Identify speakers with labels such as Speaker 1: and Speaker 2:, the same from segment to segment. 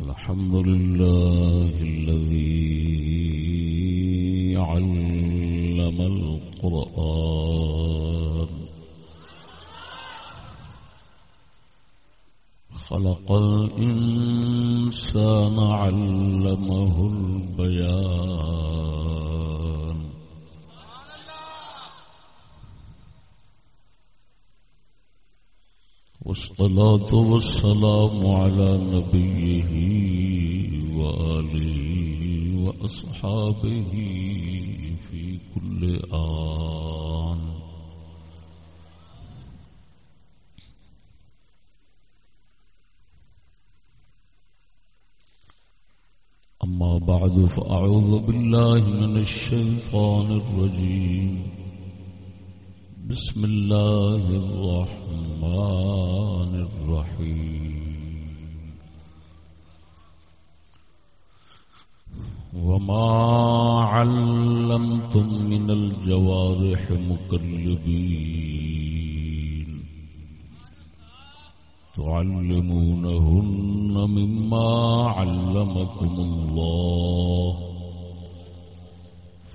Speaker 1: الحمد لله الذي علم القرآن. خلق الإنسان علمه البيان. والسلام على نبيه وآله وأصحابه في كل آن. أما بعد فأعوذ بالله من الشيطان الرجيم. بسم الله الرحمن الرحيم. وما علمتم من الجوارح مكلبين. تعلمونهن مما علمكم الله.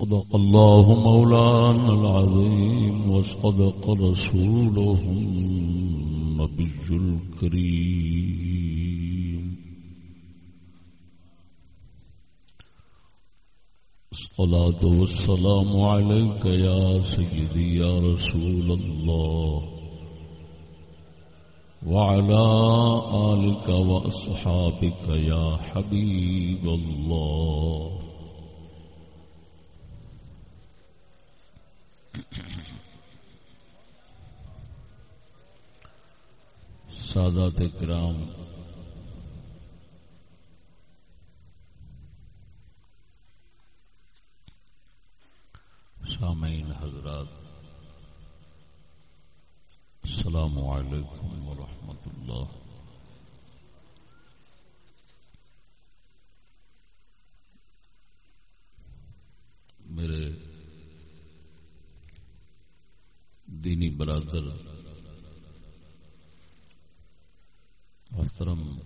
Speaker 1: صدق الله مولانا العظيم وصدق رسوله النبي الكريم. الصلاة والسلام عليك يا سيدي يا رسول الله. وعلى آلك وأصحابك يا حبيب الله. سادات کرام سامعین حضرات السلام علیکم ورحمۃ اللہ۔ میرے دینی برادر محترم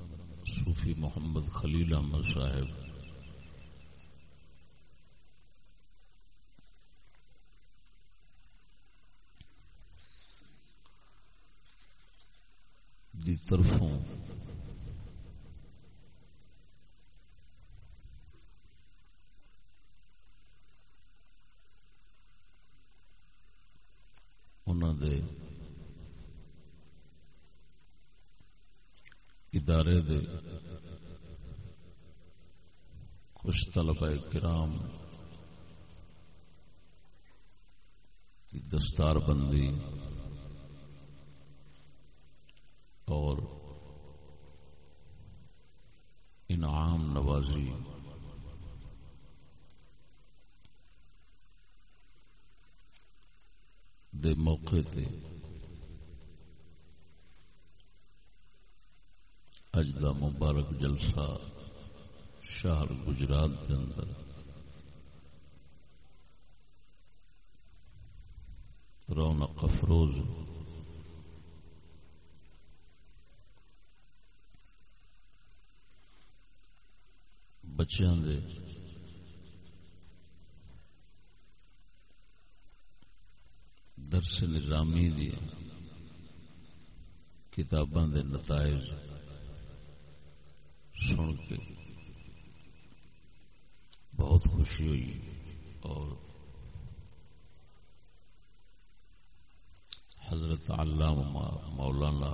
Speaker 1: صوفی محمد خلیل احمد صاحب دی طرفوں انہوں دے ادارے دے کچھ طلبہ کرام کی دستار بندی اور انعام نوازی دے موقع تے۔ اج دا مبارک جلسہ شہر گجرات کے اندر۔ رونق افروز۔ بچیاں دے درس نظامی دی کتاباں دے نتائج سن کے بہت خوشی ہوئی اور حضرت علامہ مولانا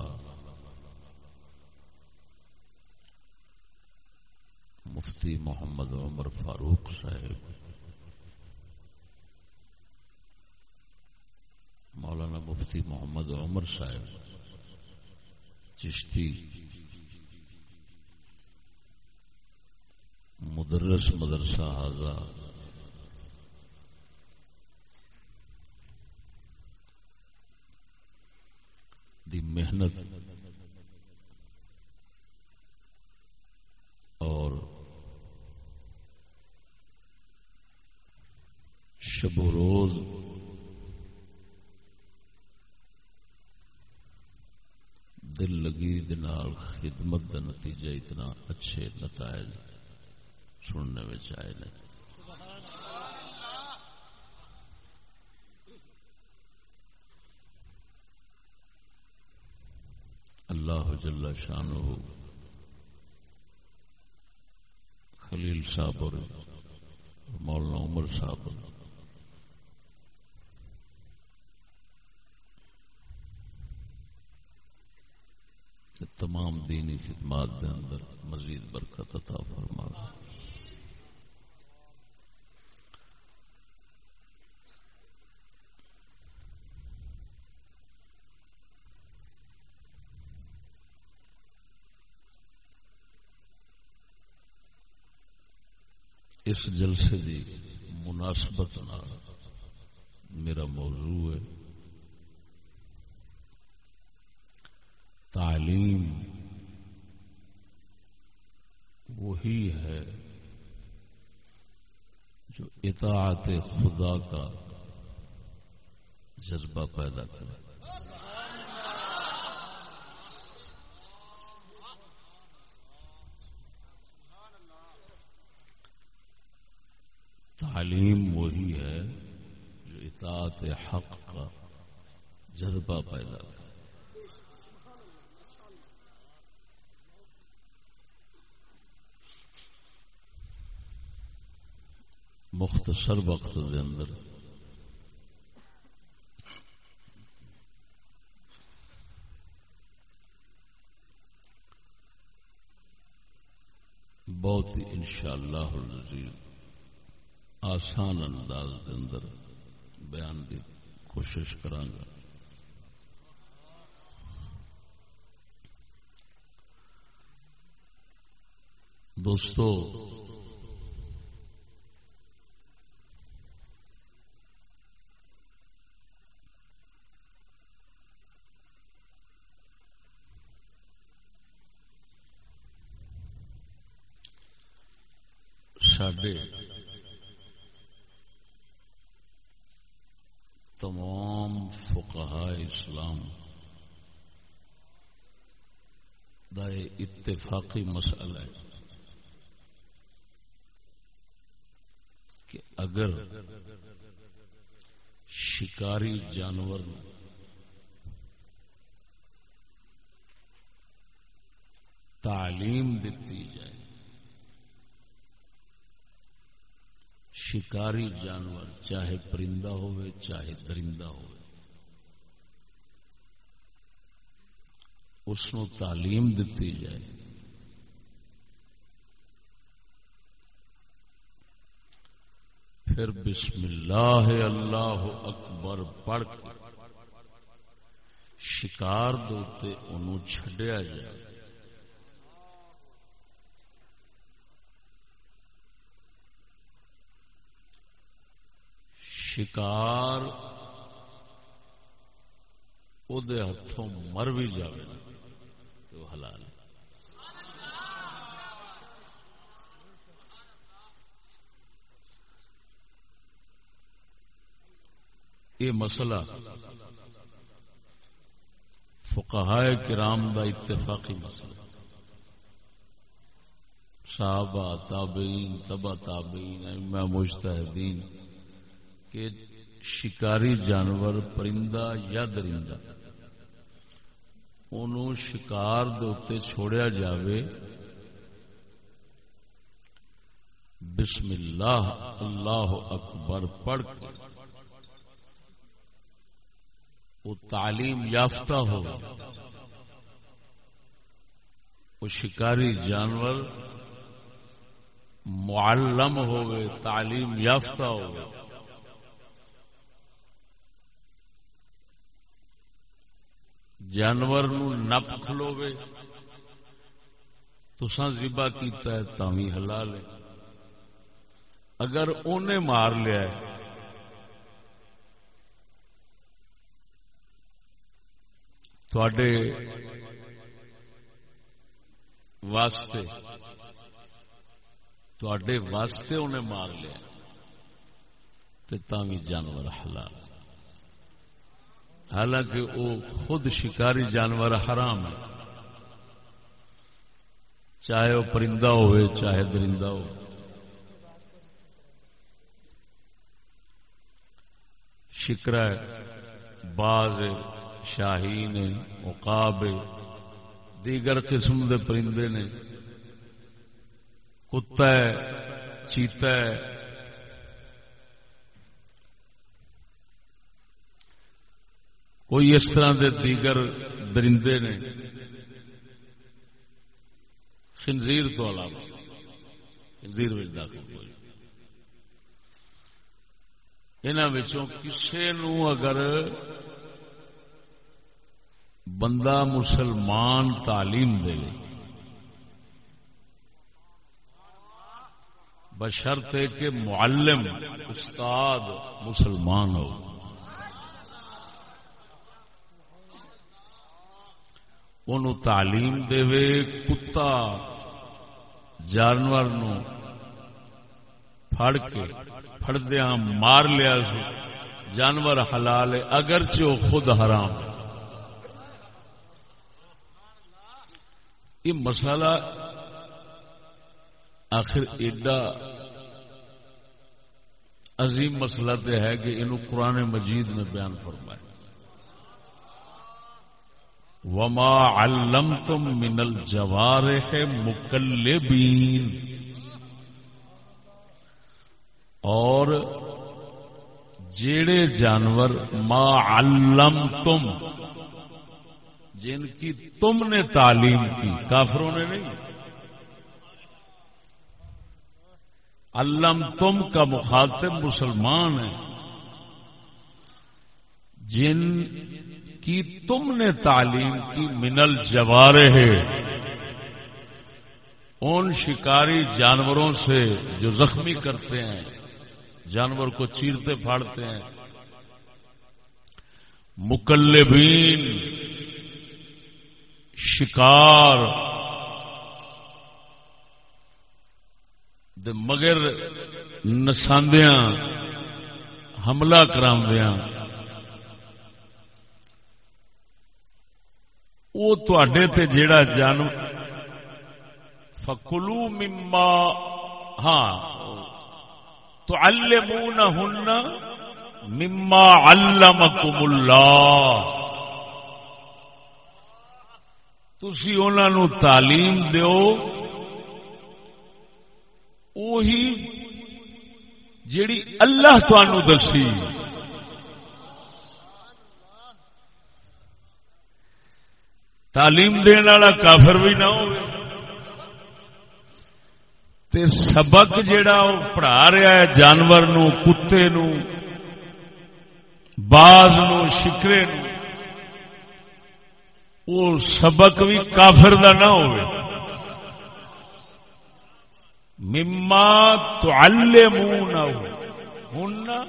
Speaker 1: مفتی محمد عمر فاروق صاحب مولانا مفتی محمد عمر صاحب، چشتی، مدرس مدرسہ حاضر دی محنت اور شب و روز دل لگی دنال خدمت کا نتیجہ اتنا اچھے نتائج سننے میں آئے نے۔ اللہ جل شان خلیل صاحب اور مولانا عمر صاحب۔ تمام دینی خدمات دے اندر مزید برکت عطا فرما۔ اس جلسے دی مناسبت میرا موضوع ہے۔ تعلیم۔ وہی ہے جو اطاعت خدا کا جذبہ پیدا کرے۔ تعلیم وہی ہے جو اطاعت حق کا جذبہ پیدا کرے۔ مختصر وقت دے اندر۔ بہت ہی ان شاء اللہ آسان انداز دے اندر بیان دی کوشش کرانگا۔ دوستو سڈے تمام فقہا اسلام دا اتفاقی مسئلہ ہے کہ اگر شکاری جانور تعلیم دیتی جائے شکاری جانور، چاہے پرندہ ہوئے، چاہے درندہ ہوئے۔ اس نو تعلیم دیتی جائے۔ پھر بسم اللہ اللہ اکبر پڑھ شکار دوتے انہوں چھڑیا جائے۔ شکار ہاتھوں مر بھی جائے تو حلال یہ مسئلہ فقہائے کرام دا اتفاقی مسئلہ۔ صحابہ، تابعین تبا تابعین میں مجتہدین۔ کہ شکاری جانور پرندہ یا درندہ انہوں شکار دے چھوڑیا جاوے۔ بسم اللہ اللہ اکبر پڑھ کے وہ تعلیم یافتہ ہو وہ شکاری جانور معلم ہوئے، تعلیم یافتہ ہوئے۔ جانور نپ کھلوے تسا زبا کیتا ہے تاوی حلال ہے۔ اگر انہیں مار لیا ہے تھوڑے واسطے تھوڑے واسطے انہیں مار لیا بھی جانور حلال۔ حالانکہ وہ خود شکاری جانور حرام ہے۔ چاہے وہ پرندہ ہوئے، چاہے درندہ ہو۔ شکرا باز شاہین مقاب دیگر قسم دے پرندے نے۔ کتا ہے، چیتا ہے کوئی اس طرح دے دیگر درندے نے خنزیر تو علاوہ، خنزیر میں داخل ہو ان کسی نو اگر بندہ مسلمان تعلیم دے، بشرط ہے کہ معلم، استاد مسلمان ہو۔ ان تعلیم دے کتا جانور نو پھڑ کے پھڑدیا مار لیا سی جانور حلال اگرچہ وہ خود حرام یہ مسئلہ آخر ایڈا عظیم مسئلہ تو ہے کہ انہوں قرآن مجید نے بیان فرمایا وما علمتم من الجوارح مکلبین اور جیڑے جانور ما علمتم، جن کی تم نے تعلیم کی، کافروں نے نہیں۔ علم تم کا مخاطب مسلمان ہے جن کی تم نے تعلیم کی منل جوارے ہے ان شکاری جانوروں سے جو زخمی کرتے ہیں، جانور کو چیرتے پھاڑتے ہیں۔ مکلبین، شکار۔ دے مگر نساندیاں، حملہ کرامدیاں وہ تے جیڑا جانو فکلو مما ہاں تو المون ہن مما علمکم اللہ تسی انہوں تعلیم دیو وہی جیڑی اللہ تنوع دسی تعلیم دن والا کافر بھی نہ ہو سبق جڑا وہ پڑھا رہا ہے جانور نو، کتے نو، باز نو، شکرے نو وہ سبق بھی کافر دا نہ ہو مما تو منہ نہ ہو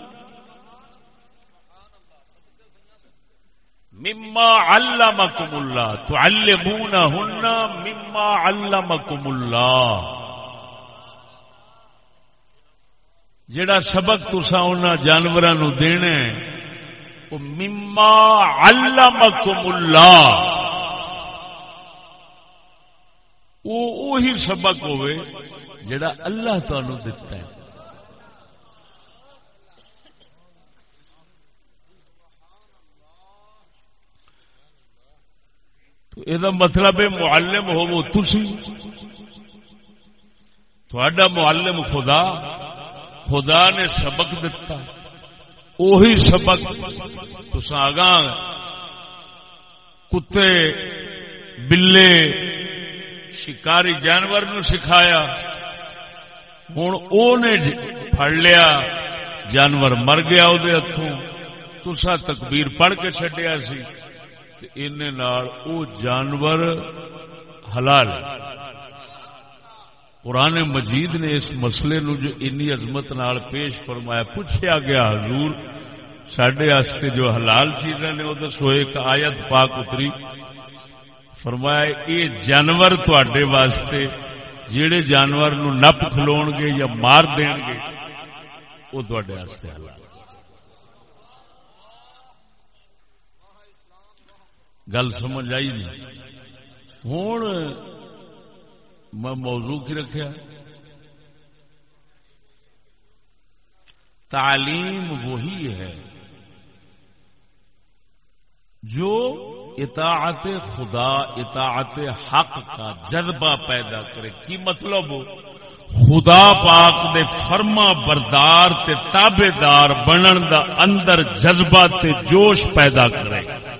Speaker 1: مما علمکم اللہ تو ہن مما علمکم اللہ جڑا سبق تسا ان جانور دینا وہ مما علمکم اللہ او وہ سبق ہوئے جڑا اللہ تنوع دتا ہے۔ تو یہ مطلب ہے معلم ہو تھی تھوڑا معلم خدا خدا نے سبق دتا اوہی سبق تسا کتے بلے شکاری جانور نو سکھایا ہوں او نے پڑ لیا جانور مر گیا وہ ہاتھوں تسا تکبیر پڑھ کے چڈیا سی او جانور حلال قرآن مجید نے اس مسئلے نو جو انی عظمت نال پیش فرمایا پوچھا گیا حضور سڈے جو حلال چیزیں نے وہ دسو، ایک آیت پاک اتری، فرمایا یہ جانور تڈے واسطے جہے جانور نو نپ کھلو گے یا مار دین گے وہ تڈے گل سمجھ آئی نہیں۔ ہوں میں موضوع کی رکھا تعلیم وہی ہے جو اطاعت خدا، اطاعت حق کا جذبہ پیدا کرے۔ کی مطلب؟ خدا پاک دے فرما بردار تے تابے دار بنن دا اندر جذبہ تے جوش پیدا کرے۔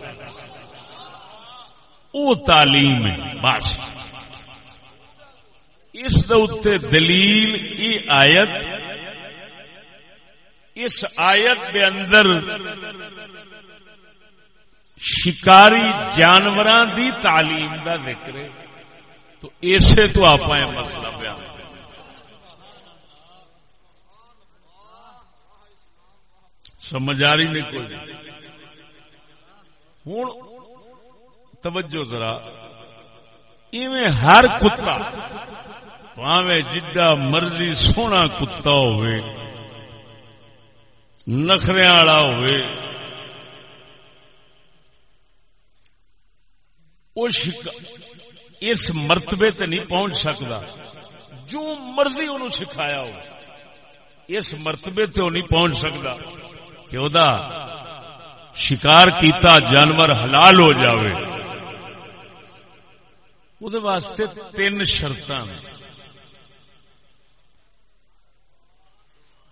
Speaker 1: او تعلیم ہے، بس۔ اس دلیل، ای آیت، اس آیت دے اندر شکاری جانور دی تعلیم دا ذکر ہے۔ تو اسے تو آپ مسئلہ بیان سمجھ آ رہی نہیں کوئی؟ ہوں توجہ ذرا۔ ایویں ہر کتا پاوے جڈا مرضی سونا کتا ہوئے نخرے والا ہوئے اس مرتبے تے نہیں پہنچ سکتا جو مرضی انہوں سکھایا ہو اس مرتبے تے وہ نہیں پہنچ سکتا کہ وہ شکار کیتا جانور حلال ہو جاوے۔ وہ واسطے تین شرط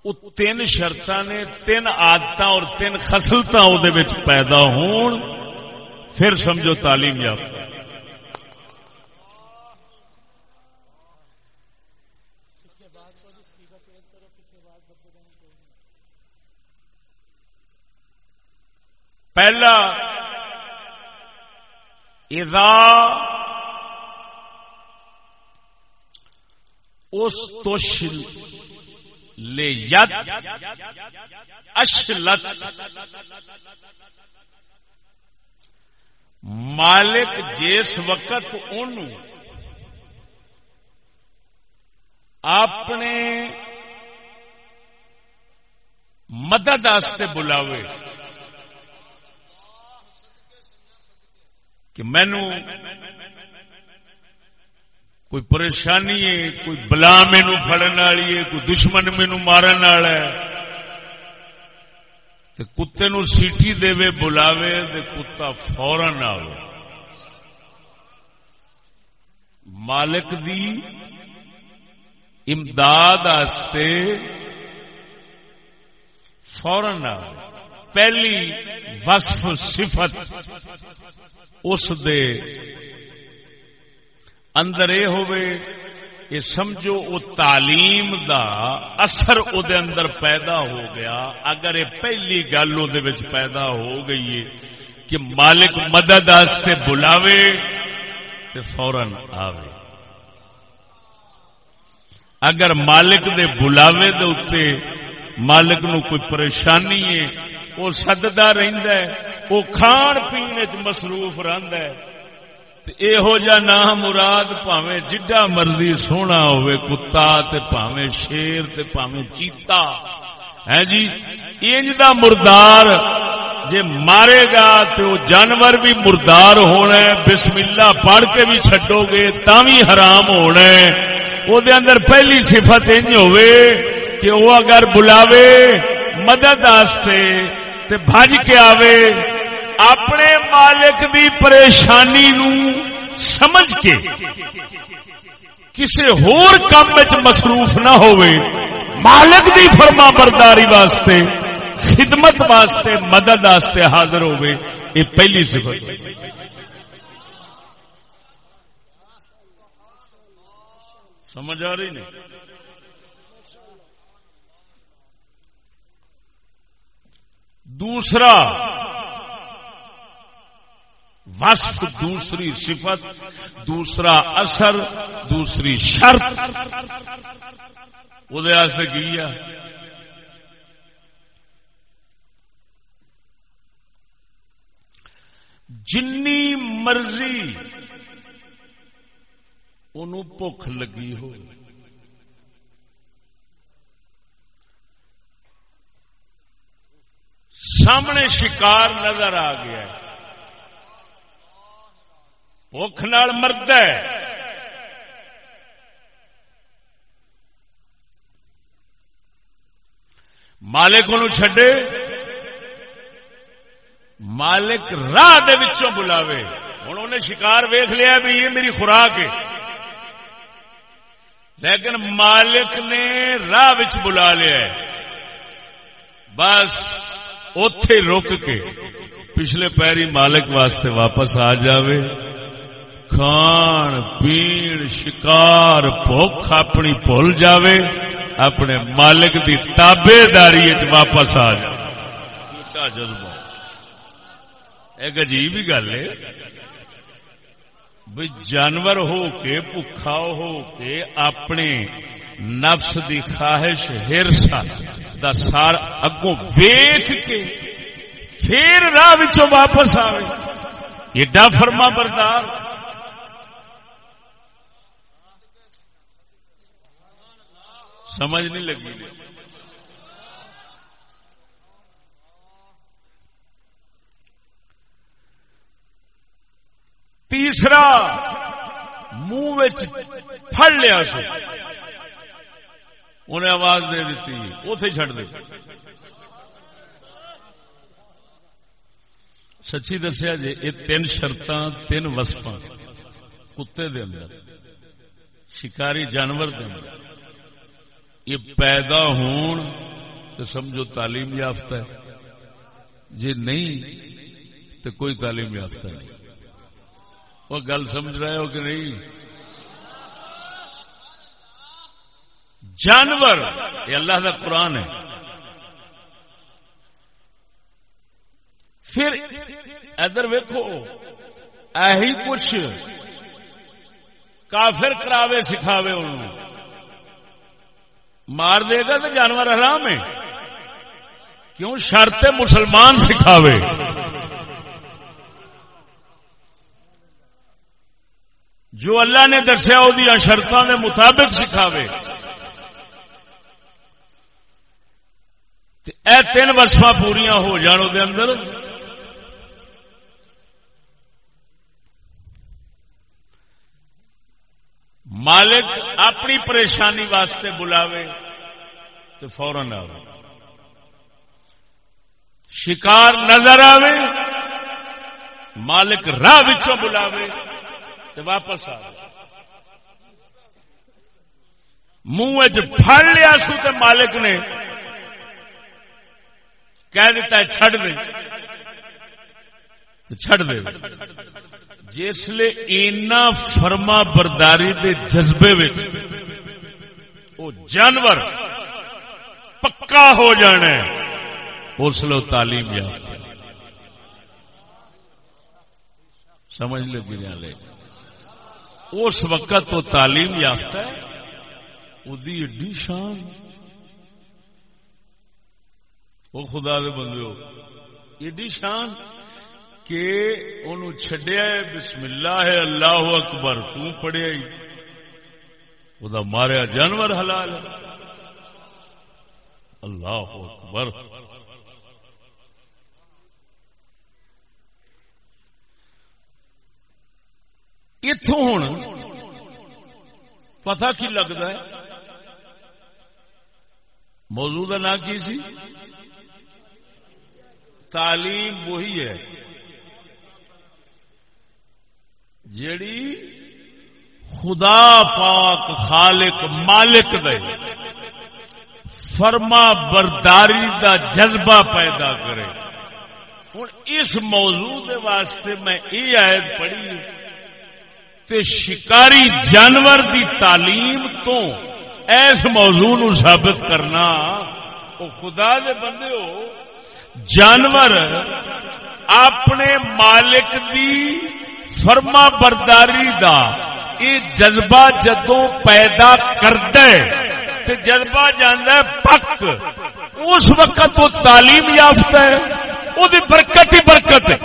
Speaker 1: وہ تین شرط نے تین آدت اور تین خسلت پیدا ہون پھر سمجھو تعلیم یافتہ پہلا اذا اس توشل لے ید اشلت مالک جس وقت ان اپنے مدد بلاوے کہ مینو کوئی پریشانی ہے، کوئی بلا مینو فڑن والی ہے، کوئی دشمن مینو مارن والا ہے۔ کتے نو سیٹی دے بلاوے دے کتا فورن آئے مالک دی امداد آستے فورن آئے پہلی وصف صفت اس دے اندر یہ ہوئے، یہ سمجھو وہ تعلیم دا اثر او دے اندر پیدا ہو گیا۔ اگر یہ پہلی گل وہ پیدا ہو گئی ہے کہ مالک مدد آستے بلاوے تو فورن آوے۔ اگر مالک دے بلاوے دے اتے مالک نو کوئی پریشانی ہے، وہ سدتا رہتا ہے، وہ کھان پینے چ مصروف رہتا ہے۔ یہو جا نہ مراد پاوے جڈا مرضی سونا ہوئے کتا تے پاوے شیر تے پاوے چیتا ہے جی انج دا مردار جے مارے گا تو جانور بھی مردار ہونا ہے بسم اللہ پڑھ کے بھی چھڈو گے تا بھی حرام ہونا ہے او دے اندر پہلی صفت انج ہوئے کہ وہ اگر بلاوے مدد آستے تے بھج کے آوے اپنے مالک دی پریشانی نو سمجھ کے کسی ہور کام مصروف نہ ہوئے، مالک دی فرما برداری واسطے، خدمت واسطے، مدد واسطے حاضر ہوئے، یہ پہلی صفت سمجھ آ رہی نہیں؟ دوسرا وصف، دوسری صفت، دوسرا اثر، دوسری شرط۔ وہ کیا جنی مرضی بھوک لگی ہو۔ سامنے شکار نظر آ گیا بھوک نال مرد ہے۔ مالک ان چڈے مالک راہ بلاوے۔ ہوں انہیں شکار ویخ لیا بھی یہ میری خوراک ہے۔ لیکن مالک نے راہ بلا لیا بس اتے رک کے پچھلے پیری مالک واسطے واپس آ جاوے۔ کھان پین شکار بھوک اپنی بھول جاوے اپنے مالک دی تابے داری واپس آ جائے جذبہ ایک عجیب ہی گل ہے بھی جانور ہو کے بکھا ہو کے اپنے نفس دی خواہش ہرسا دا سار اگوں ویخ کے پھر راہ واپس آئے ایڈا فرما بردار سمجھ نہیں لگی۔ تیسرا، منہ پڑ لیا سو۔ انہیں آواز دے دیتی اتے چڈ دے۔ سچی دسیا جی یہ تین شرط تین وسف کتے دے اندر، شکاری جانور دے اندر۔ یہ پیدا ہون تو سمجھو تعلیم یافتہ ہے۔ جی نہیں تو کوئی تعلیم یافتہ نہیں۔ وہ گل سمجھ رہے ہو کہ نہیں؟ جانور، یہ اللہ کا قرآن ہے۔ پھر ادھر ویکو ایہی کچھ کافر کراوے سکھاوے انہوں مار دے گا تو جانور حرام ہے۔ کیوں شرط مسلمان سکھاوے؟ جو اللہ نے دسیا وہ شرطوں کے مطابق سکھاوے۔ اے تین وسفا پوریا ہو جان دے اندر۔ مالک اپنی پریشانی واسطے بلاوے تو فورن آئے شکار نظر آوے، مالک راہ بلاوے تو واپس آئے منہ پڑ لیا سو تو مالک نے، کہہ دیتا ہے چھڑ دے۔ چھڑ دے۔ جسل اینا فرما برداری دے جذبے وہ جانور پکا ہو جانا اس لو تعلیم یافتہ سمجھ لگی لے اس وقت وہ تعلیم یافتہ ہے ایڈی شان۔ وہ خدا دے بندے ہو ایڈی شان۔ کہ ان چڈیا بسم اللہ ہے، اللہ اکبر تڑیا وہ ماریا، جانور حلال اللہ اکبر۔ اتوں ہوں پتا کی لگتا ہے؟ موضوع نہ کی سی؟ تعلیم وہی ہے۔ جیڑی خدا پاک خالق مالک دے فرما برداری دا جذبہ پیدا کرے۔ ہوں اس موضوع دے واسطے میں یہ آیت پڑھی تے شکاری جانور دی تعلیم تو ایس موضوع نو ثابت کرنا۔ وہ خدا دے بندے ہو، جانور اپنے مالک دی فرما برداری دا۔ یہ جذبہ جدو پیدا کردے تے جذبہ جانا پک۔ اس وقت وہ تعلیم یافتہ ہے، وہ برکت ہی برکت ہے۔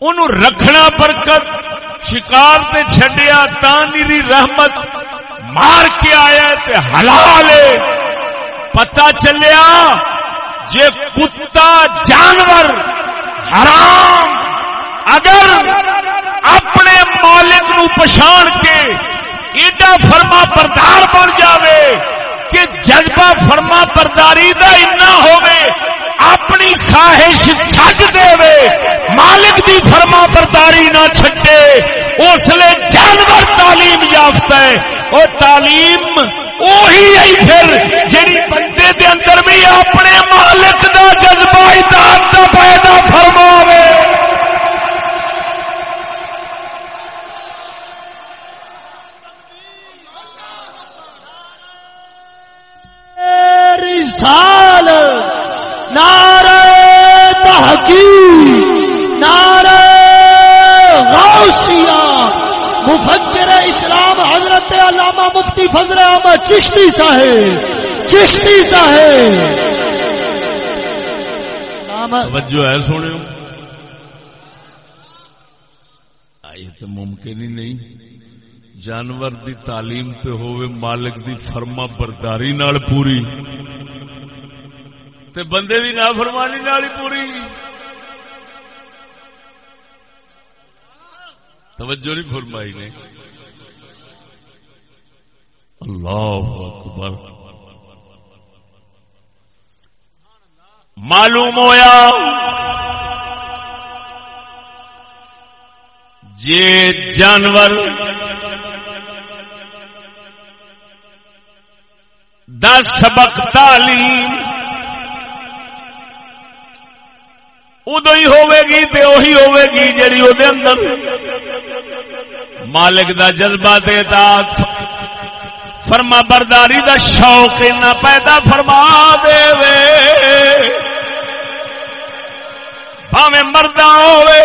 Speaker 1: ان رکھنا برکت، شکار تے چھڈیا تانی رحمت۔ مار کے آیا تے حلال پتا چلیا، جے کتا جانور حرام اگر اپنے مالک نو پچھان کے ایڈا فرما بردار بن جاوے کہ جذبہ فرما برداری دا اتنا ہوئے اپنی خواہش چھج دے مالک دی فرما برداری نہ چھٹے اس لیے جانور تعلیم یافتہ ہے۔ اور تعلیم وہی آئی پھر جی بندے دے اندر بھی اپنے مالک دا جذبہ اطاعت دا پیدا فرماوے۔
Speaker 2: رسال نار تحقیق نار غوثیہ مفکر اسلام حضرت علامہ مفتی فضل احمد چشتی صاحب چشتی صاحب۔
Speaker 1: توجہ ہے سونے یہ تو ممکن ہی نہیں۔ جانور دی تعلیم تے ہوئے مالک دی فرما برداری نال پوری۔ تے بندے دی نافرمانی نال ہی پوری۔ توجہ نہیں فرمائی نے۔ اللہ اکبر۔ معلوم ہویا۔ جے جانور دس سبق تعلیم ادو ہی ہوے گی تو اہی ہوے گی جی وہ اندر۔ مالک دا جذبہ دے دا فرما برداری دا شوق نہ پیدا فرما دے وے۔ بھاوے مردہ ہوے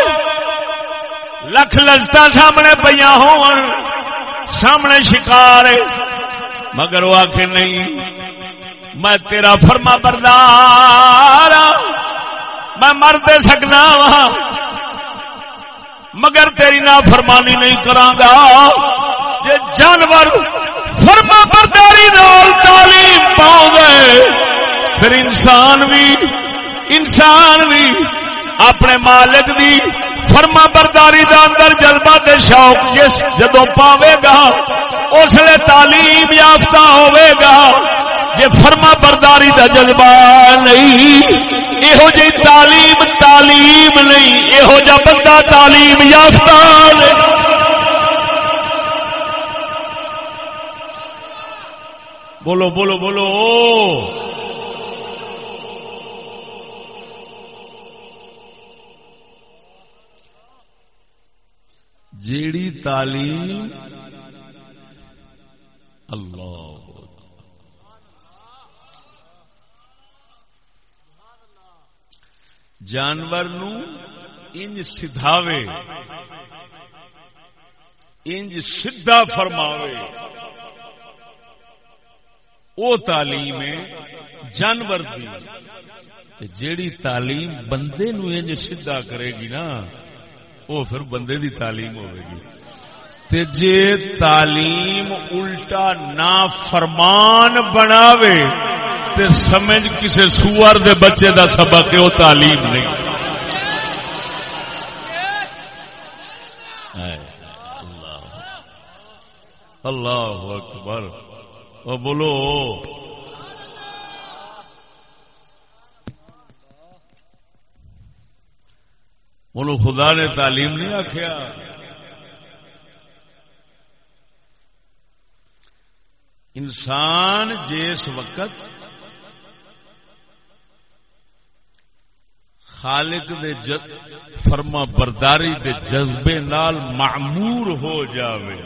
Speaker 1: لکھ لذتا سامنے پہ ہو سامنے شکار مگر وہ آخ نہیں، میں تیرا فرما بردار ہاں، میں مر دے سکنا وا مگر تیری نا فرمانی نہیں کرانگا جے جانور فرما برداری نال تعلیم پاؤ گئے پھر انسان بھی انسان بھی اپنے مالک دی فرما برداری دا اندر جذبہ دے شوق جس جدو پاوے گا، اس لیے تعلیم یافتہ ہوئے گا۔ جی فرما برداری دا جذبہ نہیں یہو جی تعلیم تعلیم نہیں یہو جا بندہ تعلیم یافتہ بولو بولو بولو۔ جیڑی تعلیم اللہ جانور انج سدھاوے، انج سدھا فرماوے۔ او تعلیم ہے جانور دی۔ جیڑی تعلیم بندے نو انج سدھا کرے گی نا وہ پھر بندے دی تعلیم ہوئے گی۔ تے جے تعلیم الٹا نا فرمان بناوے، تے سمجھ کسے سوار دے بچے دا سبق وہ تعلیم نہیں۔ اللہ۔ اکبر۔ اور بولو۔ بولو خدا نے تعلیم نہیں آخیا انسان جس وقت خالق دے جد فرما برداری دے جذبے نال معمور ہو جاوے۔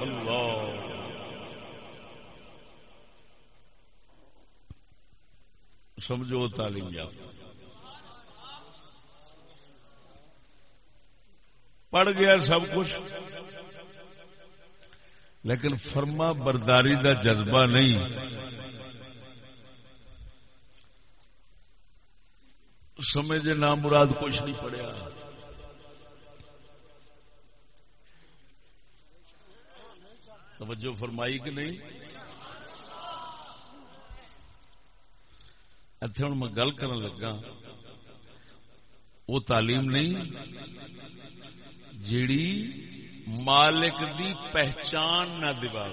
Speaker 1: اللہ۔ سمجھو تعلیم یافتہ۔ پڑھ گیا سب کچھ۔ لیکن فرما برداری دا جذبہ نہیں۔ سمجھے نام مراد کچھ نہیں پڑیا توجہ فرمائی کہ نہیں؟ اتنے ہوں میں گل کر لگا۔ وہ تعلیم نہیں۔ جیڑی مالک دی پہچان نہ دبا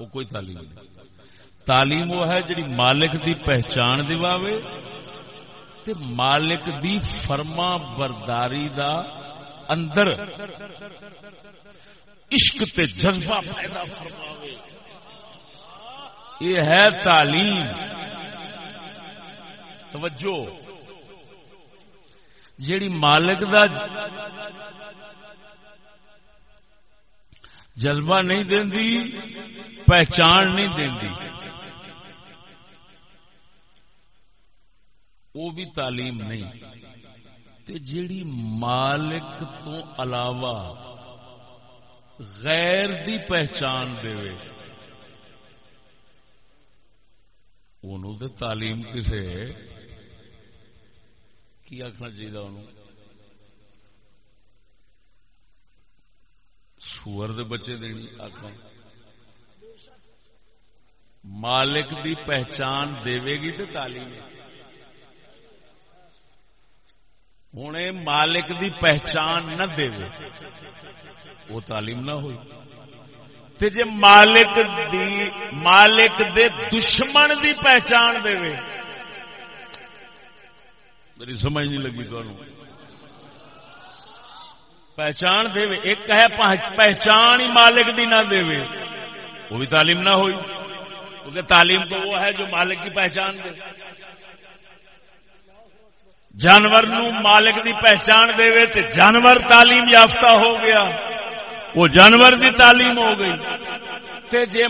Speaker 1: وہ کوئی تعلیم نہیں۔ تعلیم وہ ہے جڑی مالک دی پہچان دواوے تے مالک دی فرما برداری دا اندر عشق تے جذبہ پیدا فرماوے۔ یہ ہے تعلیم۔ توجہ۔ جیڑی مالک دا جذبہ نہیں دیندی، پہچان نہیں دیندی۔ وہ بھی تعلیم نہیں۔ تے جیڑی مالک تو علاوہ غیر دی پہچان دے انہوں دے تعلیم کسے کی آخنا چاہیے انہوں سور دے بچے دینی آخنا مالک دی پہچان دے گی تو تعلیم۔ ہوں مالک دی پہچان نہ دے۔ وہ تعلیم نہ ہوئی۔ تے جے مالک دی مالک دے دشمن دی پہچان دے۔ میری سمجھ نہیں لگی تو پہچان دے ایک ہے پہچان ہی مالک دی نہ دے وہ بھی تعلیم نہ ہوئی۔ کیونکہ تعلیم تو وہ ہے جو مالک کی پہچان دے۔ جانور نو مالک دی پہچان دے تے جانور تعلیم یافتہ ہو گیا۔ وہ جانور دی تعلیم ہو گئی۔ تے جے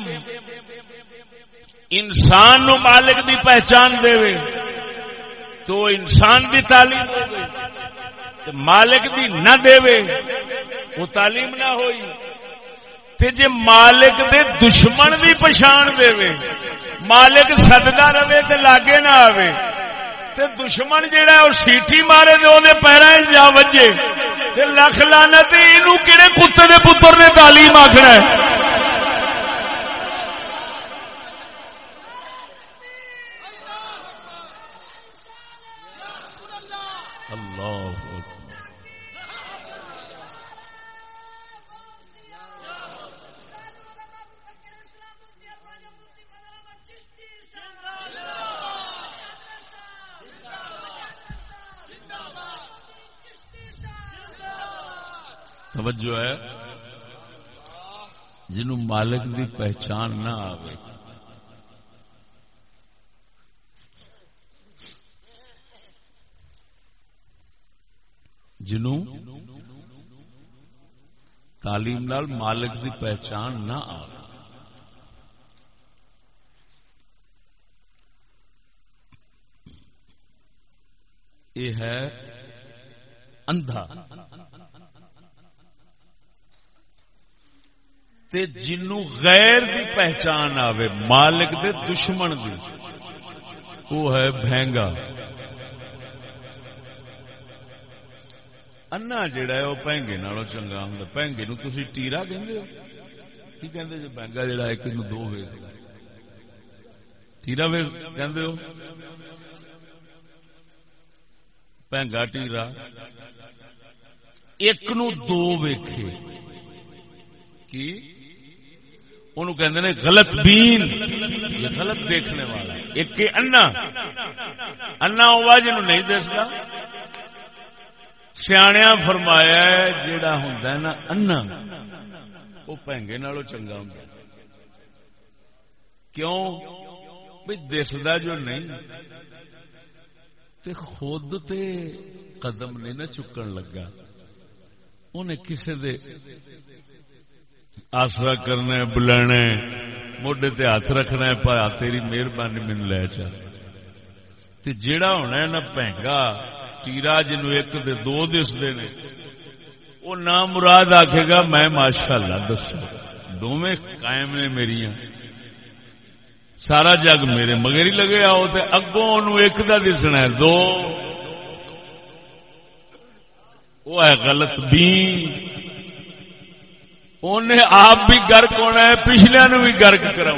Speaker 1: انسان نو مالک دی پہچان دے تو انسان دی تعلیم ہو گئی مالک دی نہ دے وہ تعلیم نہ ہوئی۔ تے جے مالک دے دشمن دی پچھان دے مالک سدتا رہے تے لاگے نہ آوے۔ تے دشمن جیڑا ہے، وہ سیٹی مارے دے وہ پیرا جا وجے۔ تے لکھ لانا کہڑے کتے دے پتر نے تعلیم آخر توجہ ہے۔ جنہوں مالک دی پہچان نہ آئے جنوں تعلیم نال مالک دی پہچان نہ آئے یہ ہے اندھا۔ تے جنو غیر دی پہچان آوے، مالک دے دشمن دی۔ وہ ہے بہنگا انا جڑا ہے وہ پہنگے نالوں چنگا ہوں پہنگے نو تسی ٹیرا کہندے ہو؟ کی کہندے جو بہنگا جڑا ایک نو دو وے ٹیرا وے کہندے ہو؟ پہنگا ٹیرا۔ ایک نو دو ویکھے۔ کی؟ انہوں کہندے نے غلط بین، یہ غلط دیکھنے والا ایک کہ انا۔ انا ہوا جنہوں نہیں دستا سیاح فرمایا جیڑا ہوں نا انا وہ پہنگے نالوں چنگا ہوں کیوں؟ بھائی دستا جو نہیں، تے خود تے قدم نہیں نہ چکن لگا۔ انہیں کسے دے آسرا کرنا بلا موڈے تے ہاتھ رکھنا ہے، پا تیری مہربانی مین لے چا تے جیڑا ہونا ہے نا پہنگا ٹیرا جنو ایک دے دو دس دے نے۔ وہ نام مراد آکھے گا، میں ماشاء اللہ دسو دونوں قائم نے میری سارا جگ میرے مگر ہی لگے آؤ تے اگوں انہوں ایک دا دسنا ہے، دو۔ وہ ہے غلط بھی انہیں آپ بھی گرک ہونا ہے پچھلے نو بھی گرک کرا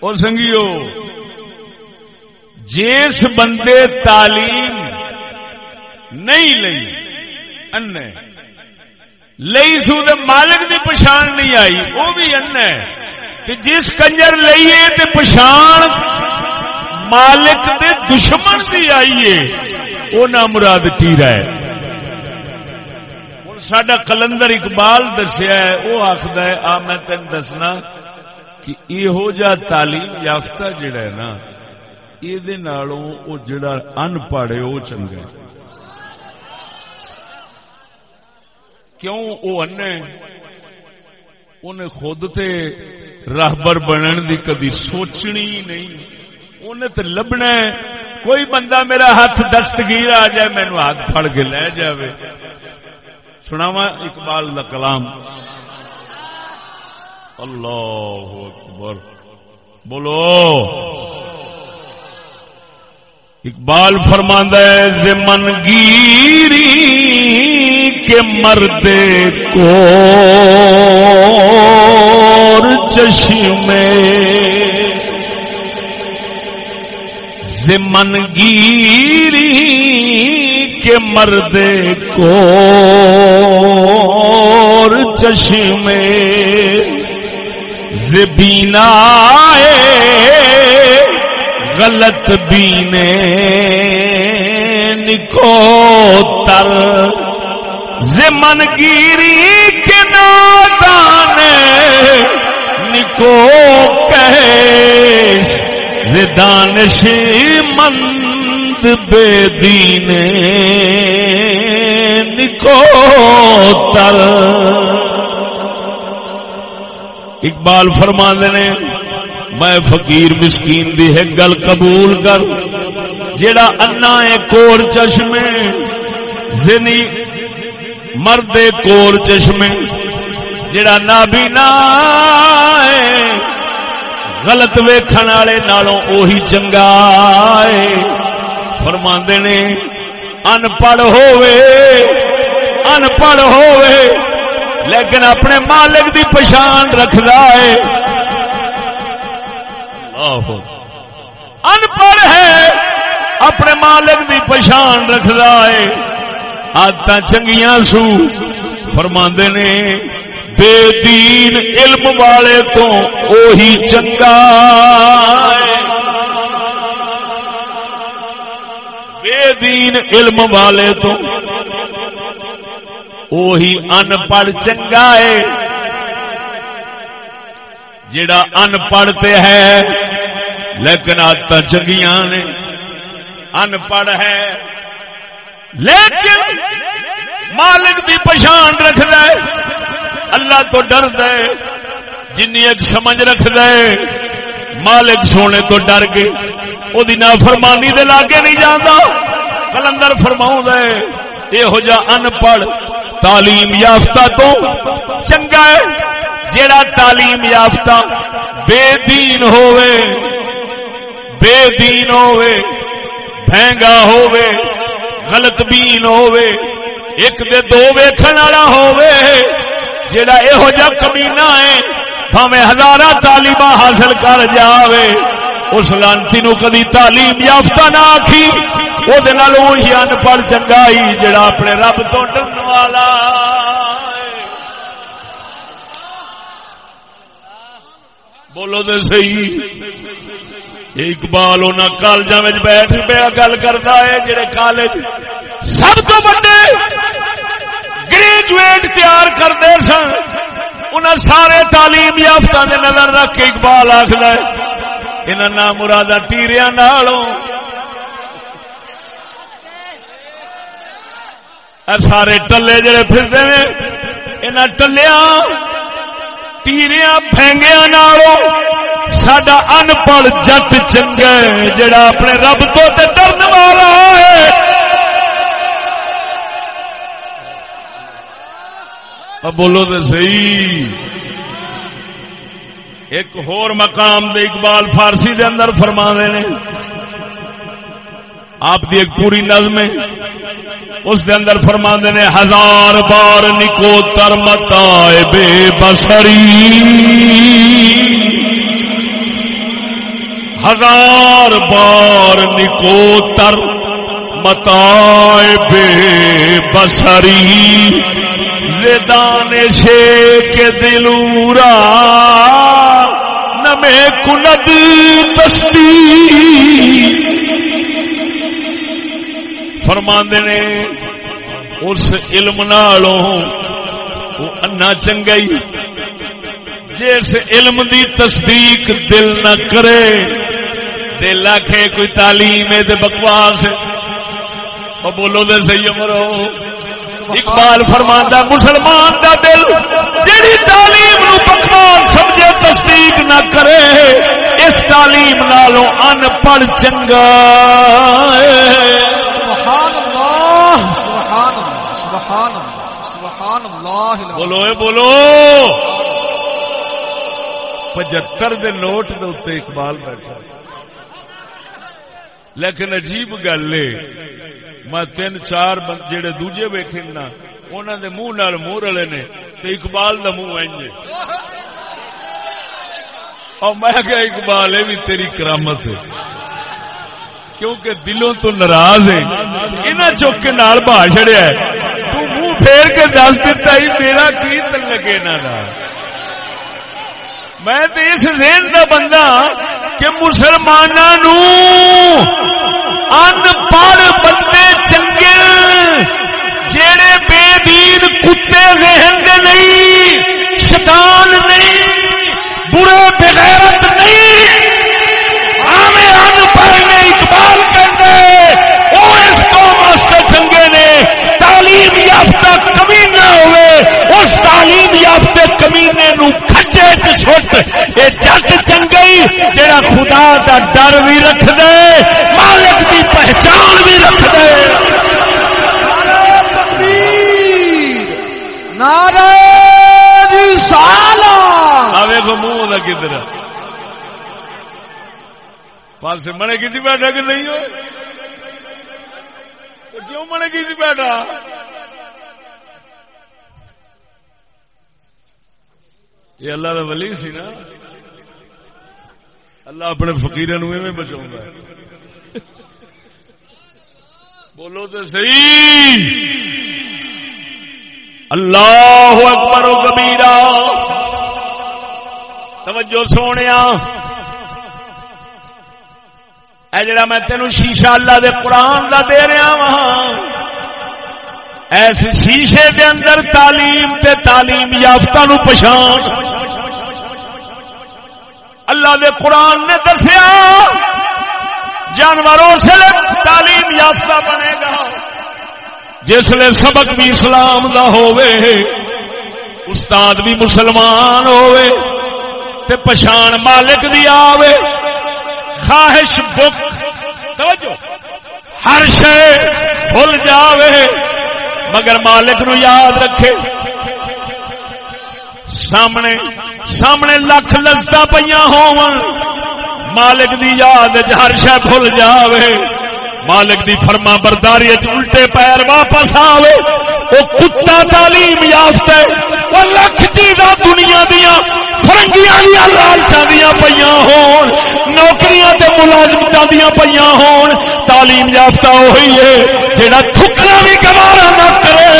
Speaker 1: اور سنگیو جس بندے تعلیم نہیں لئی ان لئی سو مالک دی پچھان نہیں آئی، وہ بھی ان کہ جس کنجر لئیے تے پچھان مالک دے دشمن دی آئیے وہ نہ مراد کی رہے سڈا کلندر اقبال دسیا ہے وہ آخد ہے، آ میں تین دسنا کہ یہو جا تعلیم یافتہ جڑا ہے نا یہ جڑا ان پڑھ ہے وہ چنگا کیوں وہ ان انہیں خود تے راہبر بنن دی کدی سوچنی نہیں۔ انہیں تے لبنا ہے، کوئی بندہ میرا ہاتھ دستگیر آ جائے مینو ہاتھ پھڑ کے لے جاوے۔ سناوا اقبال دا کلام۔ اللہ اکبر۔ بولو۔ اقبال فرماندہ زمن گیری کے مرد کو چشمے۔ زمن گیری کے مرد کو چشمے زبینا غلط بینے نکو تر۔ زمن گیری کے نادان نکو کہش۔ دانش مند بے دین نکو تر۔ اقبال فرما نے، میں فقیر مسکین دی ہے گل قبول کر۔ جیڑا انا ہے کور چشمے، زنی مرد کول چشمے۔ جڑا نابینا ہے، غلط ویکھن والے نالوں اوہی چنگا ہے۔ فرماندے نے ان پڑھ ہووے ان پڑھ ہووے، لیکن اپنے مالک دی پہچان رکھدا ہے۔ ان پڑھ ہے، اپنے مالک دی پہچان رکھدا ہے۔ آدت چنگیاں سو۔ فرما نے، بے دین علم والے تو اوہی چنگا بے دین علم والے تو اوہی ان پڑھ چنگا ہے۔ جڑا ان پڑھتے ہے، لیکن آدت چنگیاں نے ان پڑھ ہے۔ لیکن مالک بھی پچھان رکھ دے اللہ تو ڈر دے جن ایک سمجھ رکھ دے مالک سونے تو ڈر گئے۔ وہ فرمانی دے لاگے نہیں جانا کلندر فرماؤں دے یہ جا ان پڑھ تعلیم یافتہ تو چنگا ہے۔ جیڑا تعلیم یافتہ بے دین ہووے، بے دین ہووے، بھینگا ہووے، غلط بین ہووے، ایک دے دو ویکھن والا ہووے جڑا یہو جا کمینا ہے۔ بھاوے ہزارہ تعلیم حاصل کر جاوے۔ اس لانتی نو کدی تعلیم یافتہ نہ آخی وہ وہی ان پڑھ چنگائی جڑا اپنے رب تو ڈرن والا بولو تو صحیح۔ اقبال ان کالج بیٹھ پیا گل کرتا ہے جڑے کالج سب تو بڑے گریجویٹ تیار کرتے سن۔ ان سارے تعلیم یافتہ نے نظر رکھ کے اقبال آخر ان مراد ٹیریا نالوں۔ سارے ٹلے جڑے پھرتے ہیں ان ٹلیا ٹیریا پینگیا نالوں۔ سڈا ان پڑھ جٹ چنگا جڑا اپنے رب تو ڈرن والا ہے۔ بولو تو صحیح۔ ایک ہور مقام دے اقبال فارسی دے اندر فرما نے۔ آپ دی ایک پوری نظم ہے۔ اس دے اندر فرما نے، ہزار بار نکو تر متا بے بسری ہزار بار نکو تر متا بے بسری زدان شیک دلورا، نمے کند تستی۔ فرماندے نے، اس علم نالوں وہ انا چنگئی جس علم دی تصدیق دل نہ کرے، دل آخے کوئی تعلیم ہے بکواس بولو دے سی امرو اقبال فرماندہ مسلمان دا دل جیڑی تعلیم نو بکواس سمجھے تصدیق نہ کرے اس تعلیم نالوں ان پڑھ چنگا بولو اے بولو۔ پچہتر دے نوٹ دے اقبال بیٹھا۔ لیکن عجیب گل میں تین چار جڑے دوجے ویکھے نا انہوں دے منہ نال منہ رلے نے تو اقبال دا منہ اینجے اور میں کہ اقبال ہے بھی تیری کرامت ہے۔ کیونکہ دلوں تو ناراض ہے۔ انہیں چوک کے نال بہا چڑیا تو منہ پھیر کے دس دیتا ہی، میرا کی تل لگے نا میں تو اس ذہن کا بندہ کہ مسلمانوں ان پڑھ بندے چنگے جڑے بے دین کتے ذہن دے نہیں، شیطان نہیں، برے بغیرت نہیں۔ ہمیں ان پڑھ نے اقبال کرتے وہ اس قوم واسطے چنگے نے۔ تعلیم یافتہ کمی نہ ہوئے، اس تعلیم یافتہ کمینے نو چھٹ یہ جٹ چنگئی جڑا خدا دا ڈر بھی رکھ دے مالک دی پہچان بھی رکھ دے
Speaker 2: نعرہ رسالہ۔
Speaker 1: ویکو منہ کدھر۔ پاس کی بیٹھا کہ نہیں ہو کیوں کی بیٹھا؟ یہ اللہ کا ولی سی نا. اللہ اپنے فکیر بچاؤں گا بولو تو صحیح. اللہ اکبر و کبیرہ. توجہ سونے اے جڑا میں تینوں شیشہ اللہ دے قرآن دا دے رہا وہاں ایس شیشے دے اندر تعلیم تے تعلیم یافتہ نو پچھان اللہ دے قرآن نے دسیا، جانوروں سے تعلیم یافتہ بنے گا۔ جس سبق بھی اسلام دا ہوئے استاد بھی مسلمان ہوئے تے پچھان مالک دی آوے۔ خواہش بک، توجہ، ہر شے بھول جاوے۔ مگر مالک نو یاد رکھے۔ سامنے سامنے لکھ لذت پہ ہو مالک دی یاد ہر شہ بھول جاوے۔ مالک دی فرما برداری الٹے پیر واپس آوے وہ کتا تعلیم یافت ہے وہ لکھ چیزاں دنیا دیا فرنگیاں دیا لالچا دیا پہ ہون نوکریاں تے ملازمت دیا پہ ہون تعلیم یافتہ وہی ہے جہاں تھکنا بھی گوارا نہ کرے۔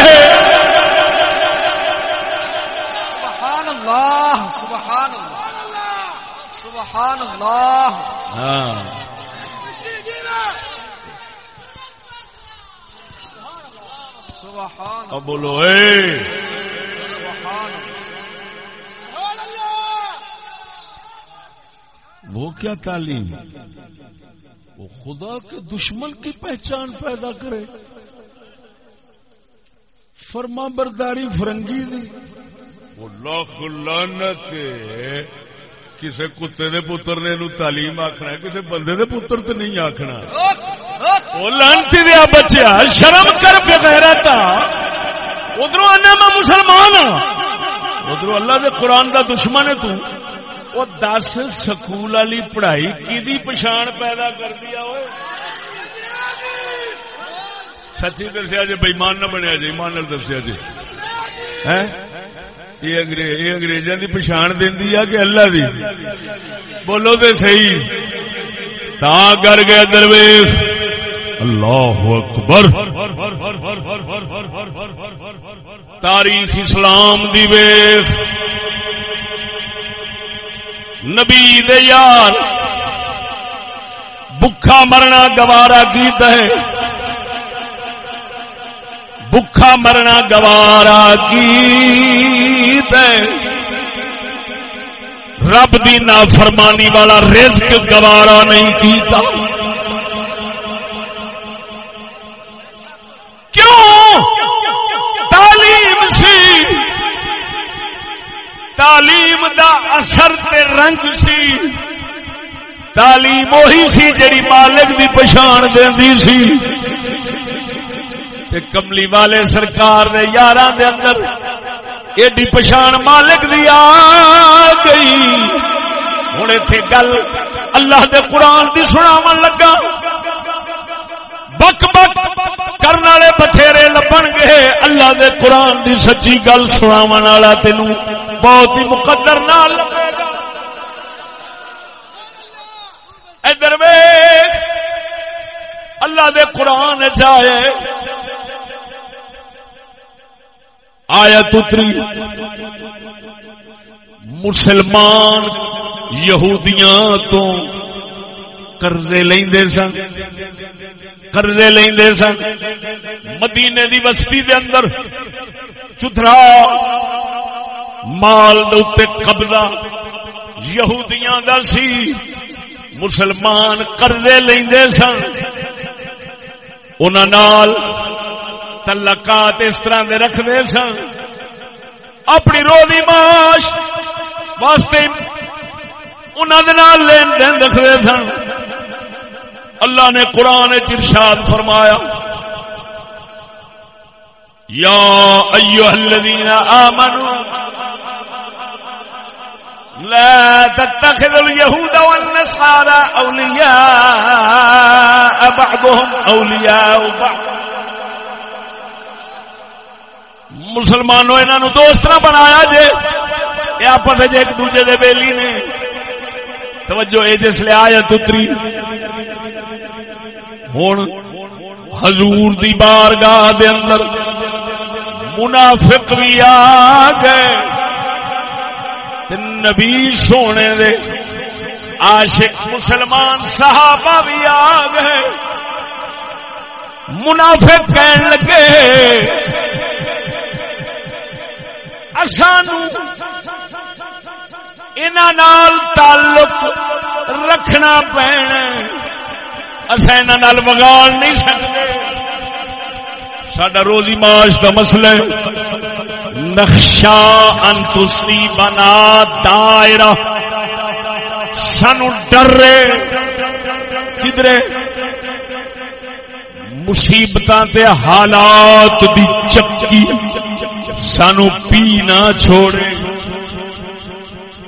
Speaker 2: سبحان اللہ سبحان اللہ سبحان اللہ۔
Speaker 1: ہاں۔ بولو اے۔ وہ کیا تعلیم وہ خدا کے دشمن کی پہچان پیدا کرے۔ فرما برداری فرنگی دی۔ وہ لاکھ لعنت کسے کتے دے پتر نے نو تعلیم آکھنا ہے، کسے بندے دے پتر تے نہیں آکھنا۔ وہ لانتی دیا بچیا، شرم کر بغیرتا ادھر آنا میں مسلمان ہوں ادھر اللہ دے قرآن دا دشمن ہے تو۔ وہ دس سکول والی پڑھائی کی پچھان پیدا کر دیا ہوئے سچی دسیا جی بےمان نہ بنیا جی ایمان دسیا جی۔ یہ اگریزوں کی پچھان دینی ہے کہ اللہ دی بولو تو صحیح تا کر گیا درویش اللہ اکبر تاریخ اسلام دی ویخ نبی دے یار بکھا مرنا گوارا کیتا ہے بکھا مرنا گوارا کیتا ہے؟ رب دی نافرمانی والا رزق گوارا نہیں کیتا۔ تعلیم سی۔ تعلیم دا اثر تے رنگ سی۔ تعلیم وہی سی جڑی مالک دی پچھان دینی سی۔ تے کملی والے سرکار دے یار دے اندر ایڈی پچھان مالک دی آ گئی۔ ہوں اتے گل اللہ دے قرآن دی سناو لگا۔ بک بک کرنے والے بتھیرے لبن گے۔ اللہ دے قرآن دی سچی گل سنا والا تین بہت ہی مقدر نال ادھر اللہ دے قرآن چاہے آیا تتری مسلمان یہودیاں تو قرضے لیندے سن۔ قرضے لیندے سن۔ مدینے دی بستی دے اندر چترا مال دے قبضہ یہودیاں دا سی۔ مسلمان قرضے لیندے سن۔ انہاں نال تلقات اس طرح دے رکھدے سن۔ اپنی روزی معاش واسطے انہاں دے نال لین دین رکھدے سن۔ اللہ نے قرآن ارشاد فرمایا، یا ایوہ الذین آمنوا، لا تتخذ اليهود والنصارى اولیاء بعضهم اولیاء بعض۔ مسلمانوں انہوں دوست نہ بنایا جے یہ آپس ایک دوجے دے بیلی نے۔ توجہ، اے جس لے آیت اتری۔ ہوں حضور دی بارگاہ دے اندر منافق بھی آ گئے۔ نبی سونے دے عاشق مسلمان صحابہ بھی آ گئے۔ منافق کہن لگے اسانو نال تعلق رکھنا پینا اصل بگاڑ نہیں سکتے۔ سڈا روزی معاش کا مسئلہ نقشہ انتستی بنا دائرہ۔ سانو ڈر کدرے مصیبت حالات دی چکی۔ سانو پی نہ چھوڑے۔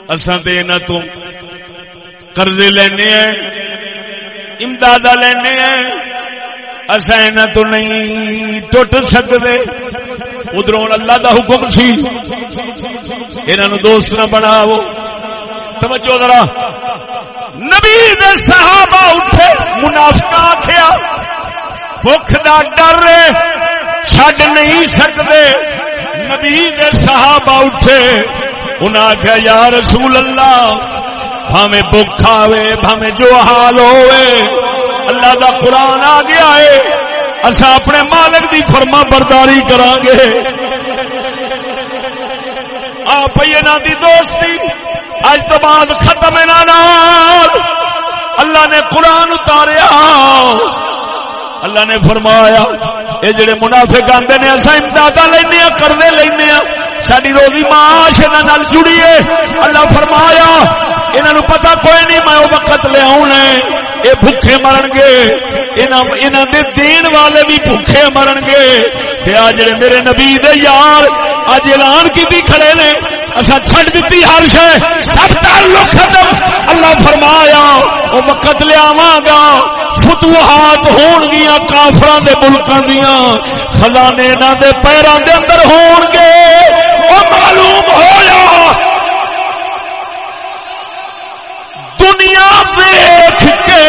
Speaker 1: اصا تو یہاں تو قرضے لینے ہیں امداد لینے ہیں۔ اصا یہاں تو نہیں ٹوٹ سکتے ادھر اللہ دا حکم سی۔ انہوں دوست نہ بناو توجہ ذرا۔ نبی دے صحابہ اٹھے منافقہ آخیا بخ دا ڈر چھڈ نہیں سکتے نبی دے صحابہ اٹھے انہیں آخیا یا رسول اللہ بھاوے بخ آوے بھاوے جو حال ہوئے اللہ دا قرآن آ گیا ہے اصا اپنے مالک دی فرما برداری کران گے۔ آپ دی دوستی اج تو بعد ختم نال اللہ نے قرآن اتاریا۔ اللہ نے فرمایا یہ جڑے منافق آتے ہیں اصا امداد لینا کرنے لینا ساری روزی معاش نال جڑیے. اللہ فرمایا انہوں پتا کوئی نہیں، میں وہ وقت لیا یہ بھوکے مرن گے دے دین والے بھی بھوکے مرن گے آ جڑے میرے نبی دے یار اج اعلان کی کھڑے نے اصا چھڈ دیتی ہر شہ سب تعلق ختم۔ اللہ فرمایا وہ وقت لیا گا فتوحات ہون گیا کافر دے ملکوں دیا خزانے نہ دے پیروں دے اندر ہون گے وہ معلوم ہوا دنیا دیکھ کے،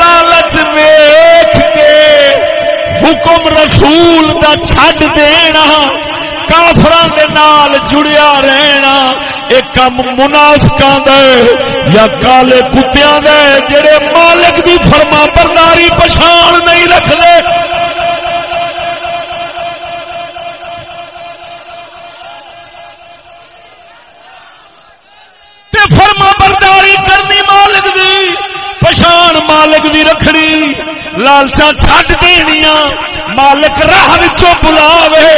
Speaker 1: لالچ ویخ کے، حکم رسول دا چھڈ دینا۔ کافران دے نال جڑیا رہنا، ایک کم منافقاں دے یا کالے کتیاں دے، جڑے مالک دی فرما برداری پچھان نہیں رکھ دے تے فرما برداری کرنی مالک دی، پچھان مالک دی رکھنی۔ لالچا چھٹ دنیا مالک راہ بلاوے۔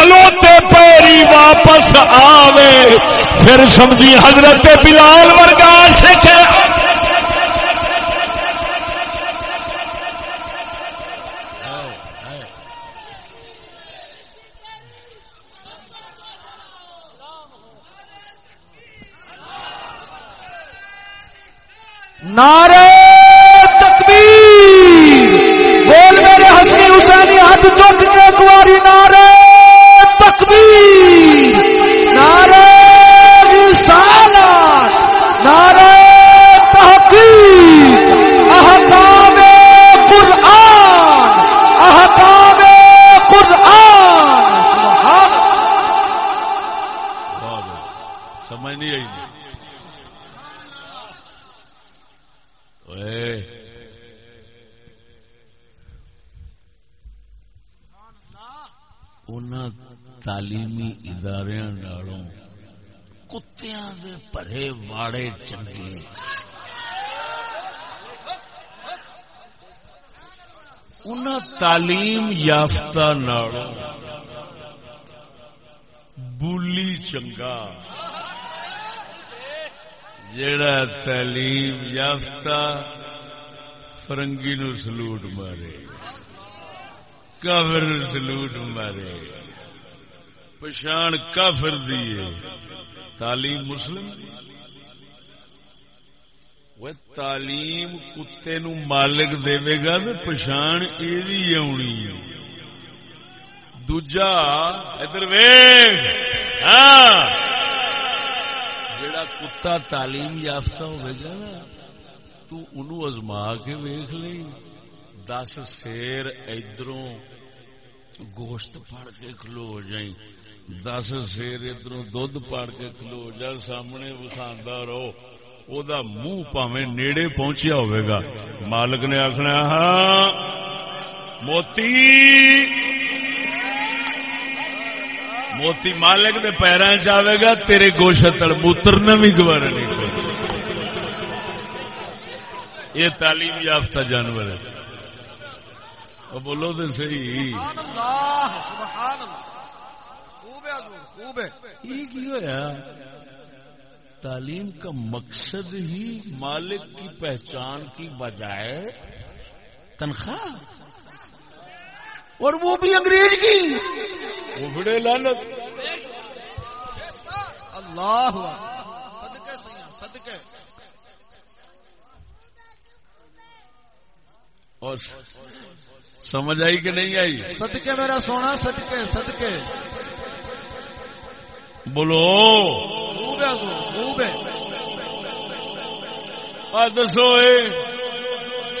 Speaker 1: کھلوتے پیری واپس آوے۔ پھر سمجھی حضرت بلال ورگا سکھے
Speaker 2: نعرے تکبیر۔ بول میرے حسنی حسینی، ہاتھ چک کے کاری نعرے تکبیر
Speaker 1: تعلیمی ادارے کتیا پرے واڑے چنگے۔ ان تعلیم یافتہ نالوں۔ بولی چنگا۔ جڑا تعلیم یافتہ فرنگی نو سلوٹ مارے۔ کافر سلوٹ مارے۔ پچھان کافر دیے تعلیم مسلم وہ تعلیم کتے نو مالک دے گا تو پچھان یہ آنی دوجا، ادھر ویگ ہاں۔ جڑا کتا تعلیم یافتہ ہوئے گا نا، تو انہوں ازما کے ویخ لی دس سیر ادھروں گوشت پڑ کے کھلو جائیں۔ دس سیر ادھر دھد پڑ کے کھلو، جا سامنے وکھاندہ رہو۔ او دا منہ پاویں نیڑے پہنچیا ہوئے گا۔ مالک نے آخنا ہاں موتی۔ موتی مالک دے پیروں چاہے گا، تیرے گوشت تڑ موتر بھی گوارا نہیں یہ تعلیم یافتہ جانور ہے۔ بولو تو صحیح۔ سبحان اللہ سبحان اللہ۔ ہوا تعلیم کا مقصد ہی مالک کی پہچان کی بجائے تنخواہ۔ اور وہ بھی انگریز کی۔ وہ بڑے لالت اللہ اور سمجھ آئی کہ نہیں آئی؟
Speaker 2: صدقے میرا سونا صدقے صدقے۔
Speaker 1: بولو۔ دسو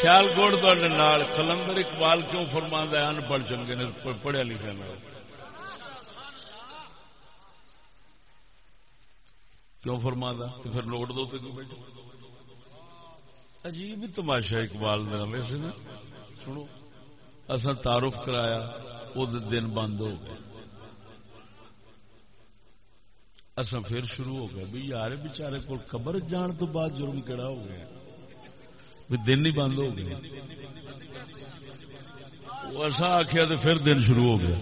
Speaker 1: سیال گوڑ نال کلندر اقبال کیوں فرما ہے؟ ان پڑھ چنگے نے پڑھیا لکھا نہ کیوں فرما تو پھر نوٹ دو تو بیٹھے عجیب تماشا اقبال ویسے نا۔ سنو اصا تعارف کرایا وہ دن بند ہو گئے۔ اصا پھر شروع ہو گیا بھی یار بچارے کو قبر جان تو بعد جرم کہڑا ہو گیا؟ بھی دن ہی بند ہو گئے۔ اصا آخیا تو پھر دن شروع ہو گیا۔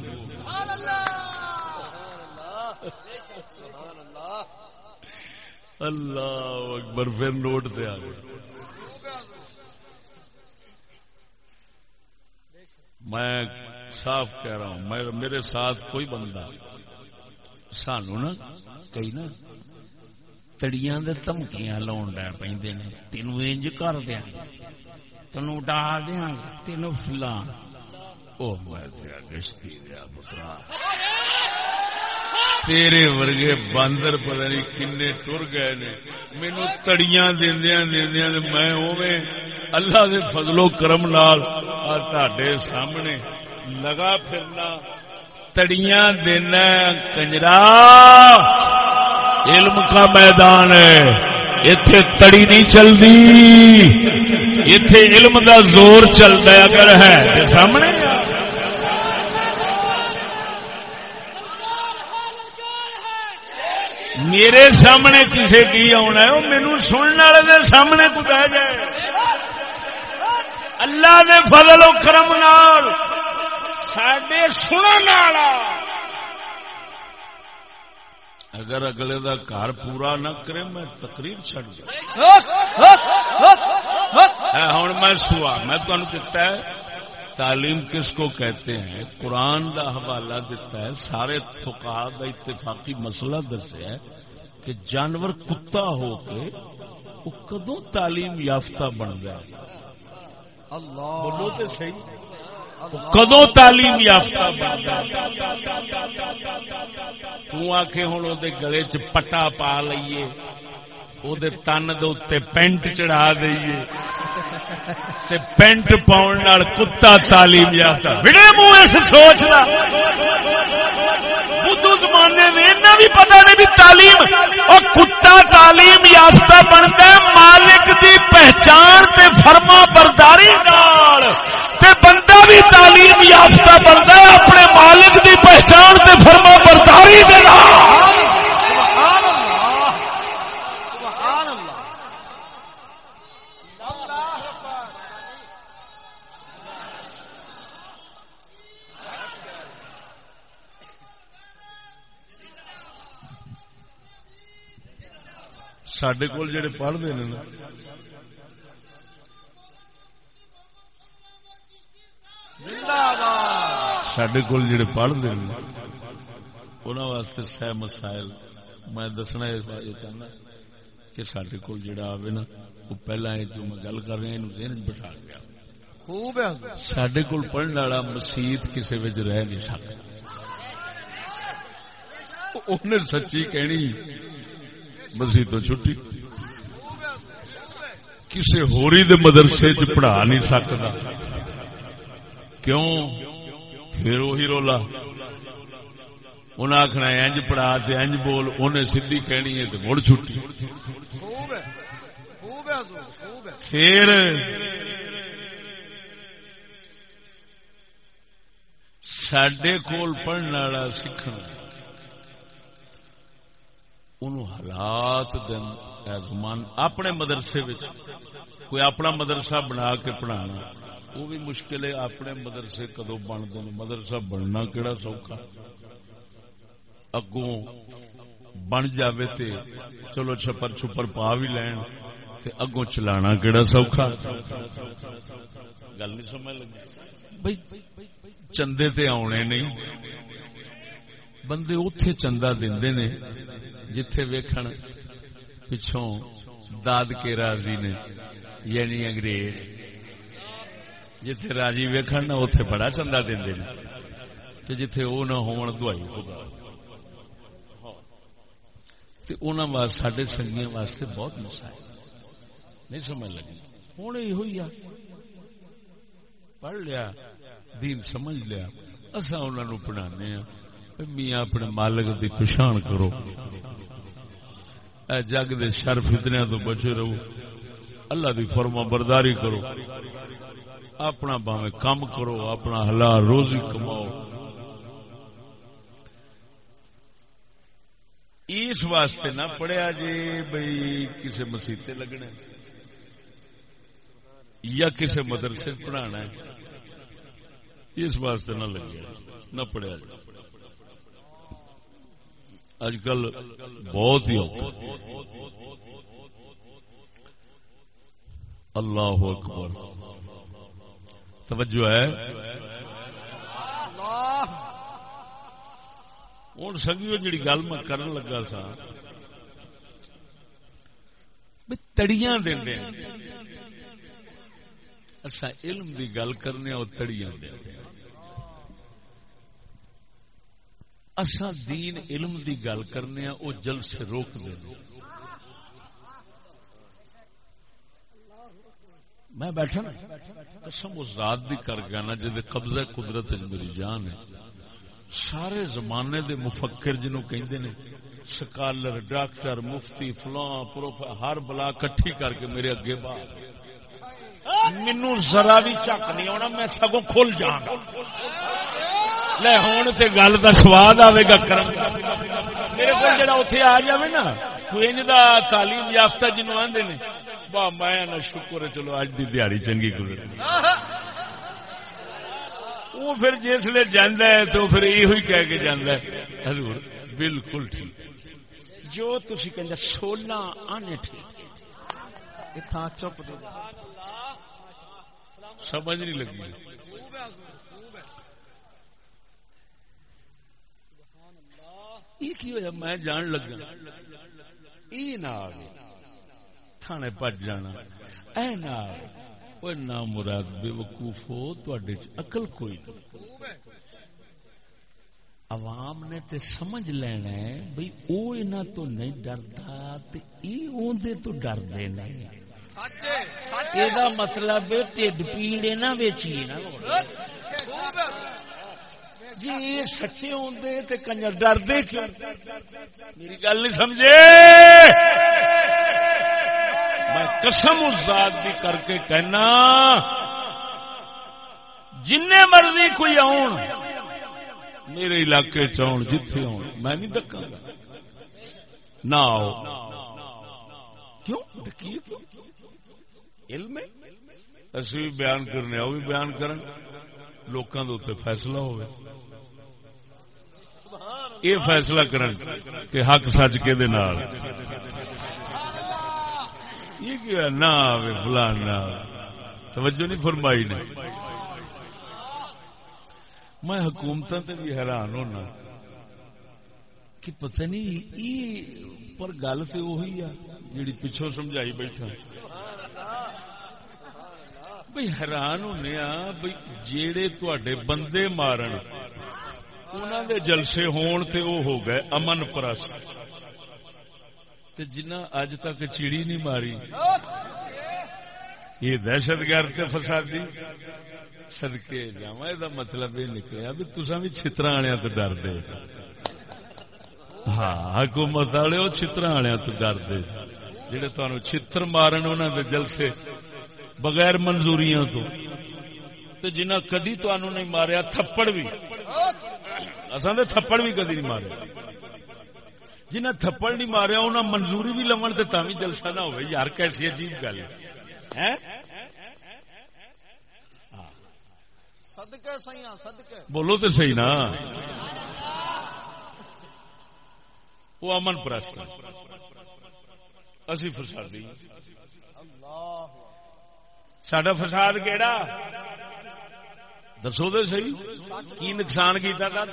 Speaker 1: اللہ اکبر، پھر نوٹ پہ آ گیا میں صاف کہہ رہا ہوں میرے ساتھ کوئی بندہ سانو نا کئی نا تڑیاں دے تمکیاں لاؤن ڈے پیندے نے تینوں انج کر دیاں تینوں ڈا دیاں تینوں فلاں او میں دیا گشتی دیا پترا تیرے ورگے باندر پتہ نہیں کنے ٹر گئے نے مینو تڑیاں دیندیاں دیندیاں میں اوویں اللہ دے فضل و کرم نال آ تہاڈے سامنے لگا پھرنا تڑیاں دینا کنجرا۔ علم کا میدان ہے۔ اتے تڑی نہیں چلتی اتے علم دا زور چلتا اگر ہے۔ سامنے۔ میرے سامنے کسی کی آنا ہے؟ وہ مینو سننے والے سامنے کو بہ جائے۔ اللہ نے فضل و کرم نال۔ سڈے والا اگر اگلے دا گھر پورا نہ کرے میں تقریر چڑ ہوں میں سوا میں تمہیں دتا ہے تعلیم کس کو کہتے ہیں قرآن دا حوالہ دیتا ہے سارے فقہ دا اتفاقی مسئلہ دسیا ہے کہ جانور کتا ہو کے وہ کدو تعلیم یافتہ بن گیا بولو تو صحیح کدو تعلیم یافتہ تک ہوں وہ گلے چ پٹا پا لیے وہ تن دے پینٹ چڑھا دئیے پینٹ پاؤن کتا تعلیم یافتہ۔ بڑے منہ اس سوچ کا بدھو زمانے میں ایسا بھی پتا نہیں بھی تعلیم اور کتا تعلیم یافتہ بنتا ہے، مالک دی پہچان تے فرما برداری نال۔ تے بندہ بھی تعلیم یافتہ بنتا ہے، اپنے مالک دی پہچان تے فرما برداری دے سڈے کول جڑے پڑھتے ہیں سڈے کول جڑے پڑھتے ہیں انہوں واسطے سہ مسائل میں دسنا یہ چاہنا کہ سڈے کول جڑا آئے نا وہ پہلا جو میں گل کر رہا ذہن بٹھا گیا سڈے کول پڑھنے والا مسیت کسی رہ نہیں سکتا انہیں سچی کہنی مسیح تو چھٹی۔ کسی ہوری دے مدرسے چ پڑھا نہیں سکتا کیوں؟ پھر وہی رولا۔ انہیں آخنا انج پڑھا انج بول انہیں سیدھی کہنی ہے تو مڑ چھٹی۔ پھر سڈے کول پڑھنے والا سیکھنا حالات زمان اپنے مدرسے کوئی اپنا مدرسہ بنا کے پڑھانا۔ وہ بھی مشکل ہے اپنے مدرسے کدو بن دن مدرسہ بننا کہڑا سوکھا؟ اگوں بن جاوے تے چلو چھپر چھپر پا بھی لین تے اگوں چلانا کہڑا سوکھا؟ گل نہیں سمجھ لگی؟ بھائی چندے تے آنے نہیں۔ بندے اتے چندہ دے نے جتھے ویکھن پچھوں داد کے راضی نے یعنی انگریز۔ جتھے راضی ویکھن نہ اوتھے بڑا چندہ دیندے نے تے جتھے او نہ ہون دعائی خدا تے انہاں واسطے ساڈے سنگیاں واسطے بہت مسائل نہیں سمجھ لگی ہن ایہو ہی آ پڑھ لیا دین سمجھ لیا اساں انہاں نو پڑھانے ہاں میاں اپنے مالک دی پچھان کرو اے جگ دے شر فتنیا تو بچے رہو اللہ دی فرما برداری کرو اپنا باوے کام کرو، اپنا حلال روزی کماؤ۔ اس واسطے نہ پڑھیا جی بھائی کسی مسیطے لگنے یا کسی مدرسے پڑھانا ہے۔ اس واسطے نہ لگے نہ پڑھیا جی اج کل بہت ہی اللہ اکبر۔ توجہ ہے۔ ہوں سنگیو جی گل میں کرن لگا سا۔ تڑیاں دیں اصا علم دی گل کرنے وہ تڑیاں دیں اصا دین علم دی گل کرنے وہ جل سے روک دیں میں بیٹھا نا، قسم اس رات دی کر گیا نا جی قبضہ قدرت میری جان ہے۔ سارے زمانے دے مفکر جنوں کہندے نے، سکالر، ڈاکٹر، مفتی، فلاں پروفیسر ہر بلا کٹھی کر کے میرے اگے باہر مینو ذرا بھی چک نہیں آنا، میں سگوں کھل جاگا لے ہوں تے گل کا سواد آئے گا کرم۔ میرے کو جڑا اتنے آ جائے نا، کوئی انج دا تعلیم یافتہ جنوب آدھے نے واہ میں نہ شکر ہے چلو اج دی دیہڑی چنگی گزر وہ پھر جس لے جانا ہے تو پھر یہ کہہ کے جانا ہے حضور بالکل ٹھیک جو تھی کہ سولہ آنے ٹھیک چپ دے سمجھ نہیں لگی یہ کی ہوا میں جان لگا یہ نہ تھانے پٹ جانا۔ اے نا نہ نہ مراد بے وقوف ہو اقل کوئی نہیں عوام نے تے سمجھ لینا ہے بھئی او انہاں تو نہیں ڈردا تے ای اوندے تو ڈردے نہیں اے دا مطلب ٹڈ پیڑے نہ ویچیے نا جی یہ سچے ہوندے تے کنجر ڈردے کیوں؟ میری گل نہیں سمجھے۔ میں قسم اس ذات بھی کر کے کہنا جن مرضی کوئی آن میرے علاقے چون جتھے آن میں نہیں ڈکا گا۔ نہ آؤ۔ کیوں؟ ڈکیے کیوں؟ علم اسی بھی بیان کرنے، آؤ بھی بیان کرن۔ لوکاں دے اوتے فیصلہ ہوئے۔ یہ فیصلہ کرن کہ حق سچ کے دے نال؟ یہ کیا نہ آوے فلان توجہ نہیں فرمائی نے۔ میں حکومت بھی حیران ہونا کہ پتہ نہیں یہ پر گل تو وہی ہے جیڑی پچھوں سمجھائی بیٹھا۔ بھائی حیران ہونے بھائی جیڑے تے بندے مارن انہوں دے جلسے ہون تے وہ ہو گئے امن پرست۔ تے جنہ اج تک چیڑی نہیں ماری۔ یہ دہشت گرد فسادی۔ سدکے جا یہ مطلب یہ نکلیا بھی تسا بھی چتر والے تو ڈر دے۔ ہاں حکومت والے وہ چتر والے تو ڈر دے۔ جہے تمہیں چتر مارن انہوں نے جلسے بغیر منظوریاں تو۔ تو جنہ کدی تہن نہیں ماریا، تھپڑ بھی اصل تھپڑ بھی کدی نہیں مارے۔ جنہیں تھپڑ نہیں ماریا انہیں منظوری بھی لمن تو تھی جلسہ نہ ہو یار کیسی عجیب گل ہے۔ بولو تو صحیح نا۔ وہ امن پرست اسی فسادی۔ سڈا فساد کہڑا دسو تو سی کی نقصان کیتا تھا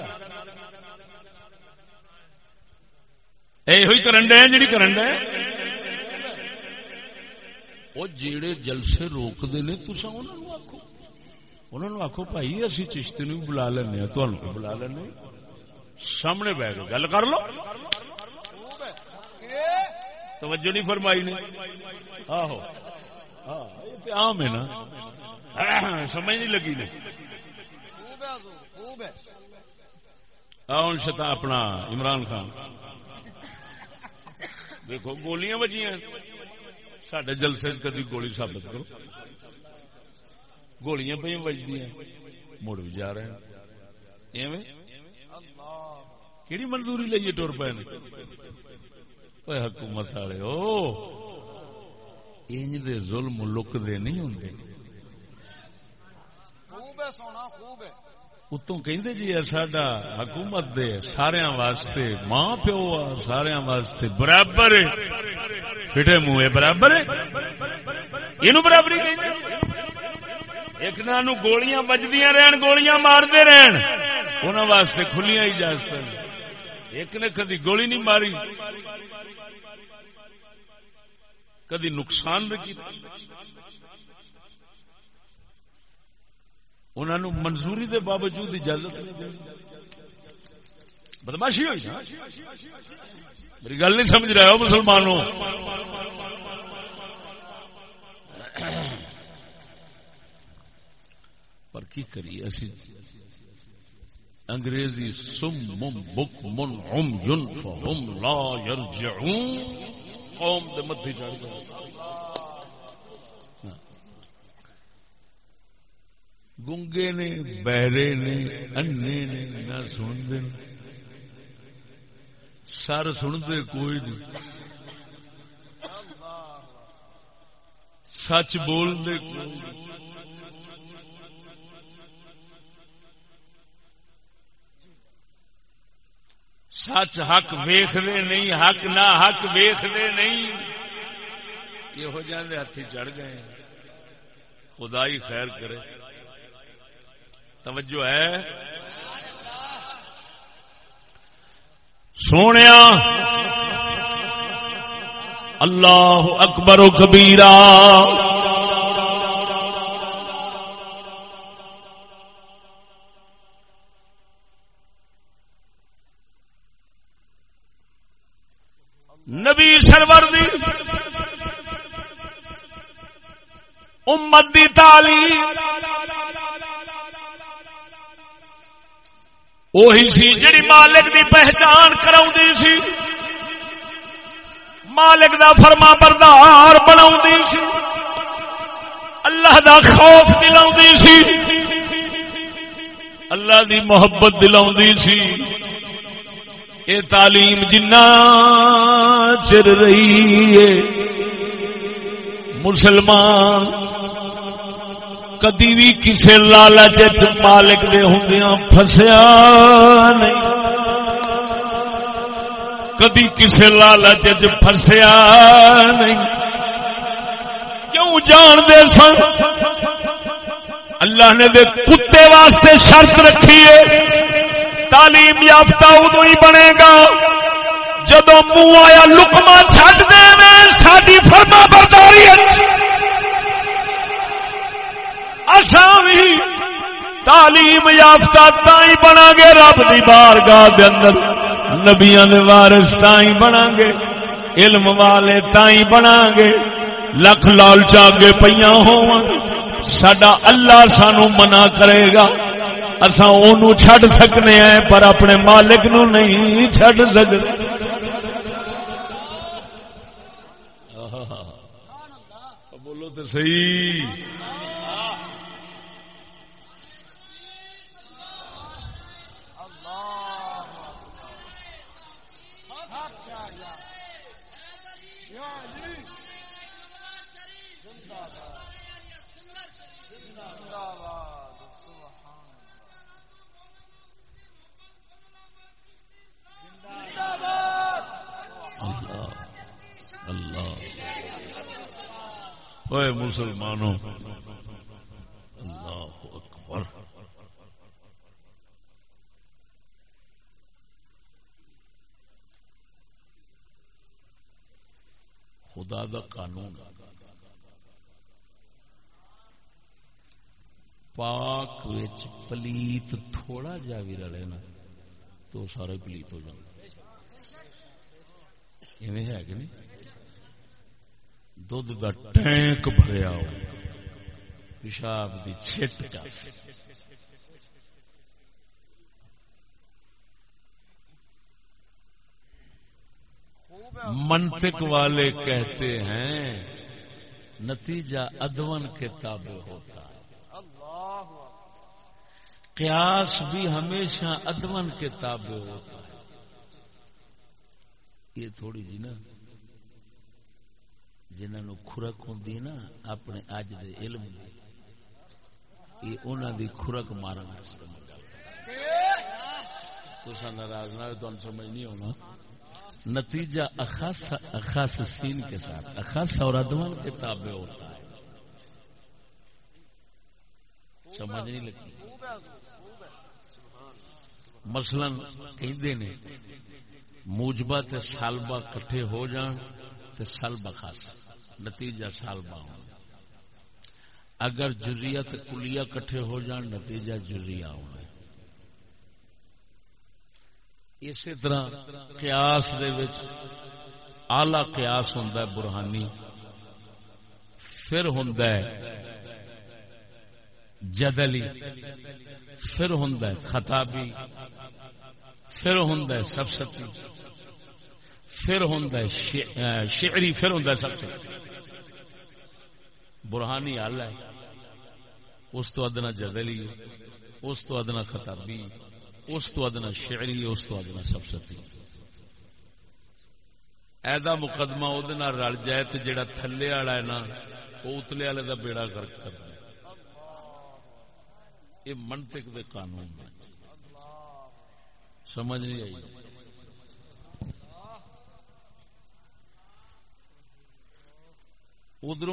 Speaker 1: یہ کرن ڈے جی کرن ڈے وہ جیڑے جلسے روکتے نے تسا آخو انہوں آخو بھائی اسی چشتی نو بلا لینا تمہیں بلا لینا سامنے بہ کے گل کر لو۔ توجہ نہیں فرمائی نے۔ آہو۔ عام ہے نا۔ سمجھ نہیں لگی نے۔ آن شتا اپنا عمران خان۔ دیکھو، گولیاں بجیاں سڈے جلسے کدی گولی ثابت کرو۔ گولیاں پہ بجدی مڑ بھی جا رہے ہیں۔ کہڑی منظوری لئیے ٹور پے حکومت والے دے ظلم لک دے نہیں ہوں سونا خوب ہے۔ اتوں کہ جی سڈا حکومت دے سارے واسطے ماں پیو آ سارے واسطے برابر فٹے منہ برابر برابری ایک نہ گولیاں بجدیاں رہن، گولیاں مارتے رہن۔ انہوں واسطے کھلیاں اجازت ایک نے کدی گولی نہیں ماری۔ کدی نقصان بھی انہوں منظوری دے باوجود اجازت نہیں دے بدماشی ہوئی۔ میری گل نہیں سمجھ رہے ہو مسلمانوں۔ پر کی کریے اسی؟ انگریزی سم مم بک من ہم یون فہم لا یرجعون۔ قوم دے متھی چڑھ گئے گنگے نے، بہرے نے انے نے، نہ سن دے سر سن دے کوئی نہیں۔ سچ بول دے سچ حق ویختے نہیں، حق نہ حق ویختے نہیں۔ یہ ہو جاندے ہاتھی چڑھ گئے خدا ہی خیر کرے۔ توجہ ہے۔ سونے اللہ اکبر و کبیرہ۔ نبی سرور دی امت دی تعلیم۔ وہی سی جڑی مالک دی پہچان کرا سی۔ مالک دا فرما بردار بنا سی۔ اللہ دا خوف دلا سی۔ اللہ دی محبت دلا سی۔ یہ تعلیم جنا چر رہی ہے، مسلمان کدی بھی کسی لالچ مالک دے ہوں فسیا نہیں۔ کدی کسی لالچ فسیا نہیں۔ کیوں جان دے سن؟ اللہ نے دے کتے واسطے شرط رکھی ہے۔ تعلیم یافتہ ادو ہی بنے گا۔ جدو منہ آیا لکما چڈ دے ساری فرما برداری ہے۔ بھی تعلیم یافتہ تھی بنا گے رب دی بار گاہ اندر نبیا وارس تھی بنا گے علم والے تھی بنا گے لکھ لال چاگے پہ ہو سڈا اللہ سانو منع کرے گا۔ اصا چڈ سکنے ہیں، پر اپنے مالک نو نہیں چڈ سکتے بولو تو صحیح۔ اے مسلمانوں، اللہ اکبر۔ خدا دا قانون۔ پاک وچ پلیت تھوڑا جا بھی رلے نا، تو سارے پلیت ہو جائے ہے کہ نہیں؟ دھد کا ٹینک بھریا ہو پیشاب کی چھٹ کا منطق والے کہتے ہیں نتیجہ ادون کے تابع ہوتا ہے قیاس بھی ہمیشہ ادون کے تابع ہوتا ہے یہ تھوڑی جی نا جنہوں خورک ہوں نا اپنے اج دے علم یہ انہوں دی خورک مارن ناراض نہ سمجھ نہیں ہونا۔ نتیجہ اخاص اخاص سین کے ساتھ اخاص اور ادوان کے تابع ہوتا ہے۔ سمجھ نہیں لگی۔ مثلا کہتے نے موجبہ تے سالبہ کٹھے ہو جان تے سالبہ خاصا نتیجہ سال باؤں۔ اگر جزیت کلیا کٹھے ہو جان، نتیجہ جزیا ہونا اسی طرح قیاس دے وچ آلہ قیاس ہوں برہانی۔ پھر ہوں جدلی۔ پھر ہوں خطابی۔ پھر ہوں سبستی پھر ہوں شعری۔ پھر ہوں سب سے برہانی حل ہے۔ اس تو ادنا جدلی، اس تو ادنا خطابی، اس تو ادنا شعری، اس تو ادنا سبستی ایدا مقدمہ وہ رل جائے تو جڑا تھلے والا ہے نا، وہ اتلے والے کا بیڑا گرک کر یہ منطق دے قانون سمجھ نہیں آئی؟ ادھر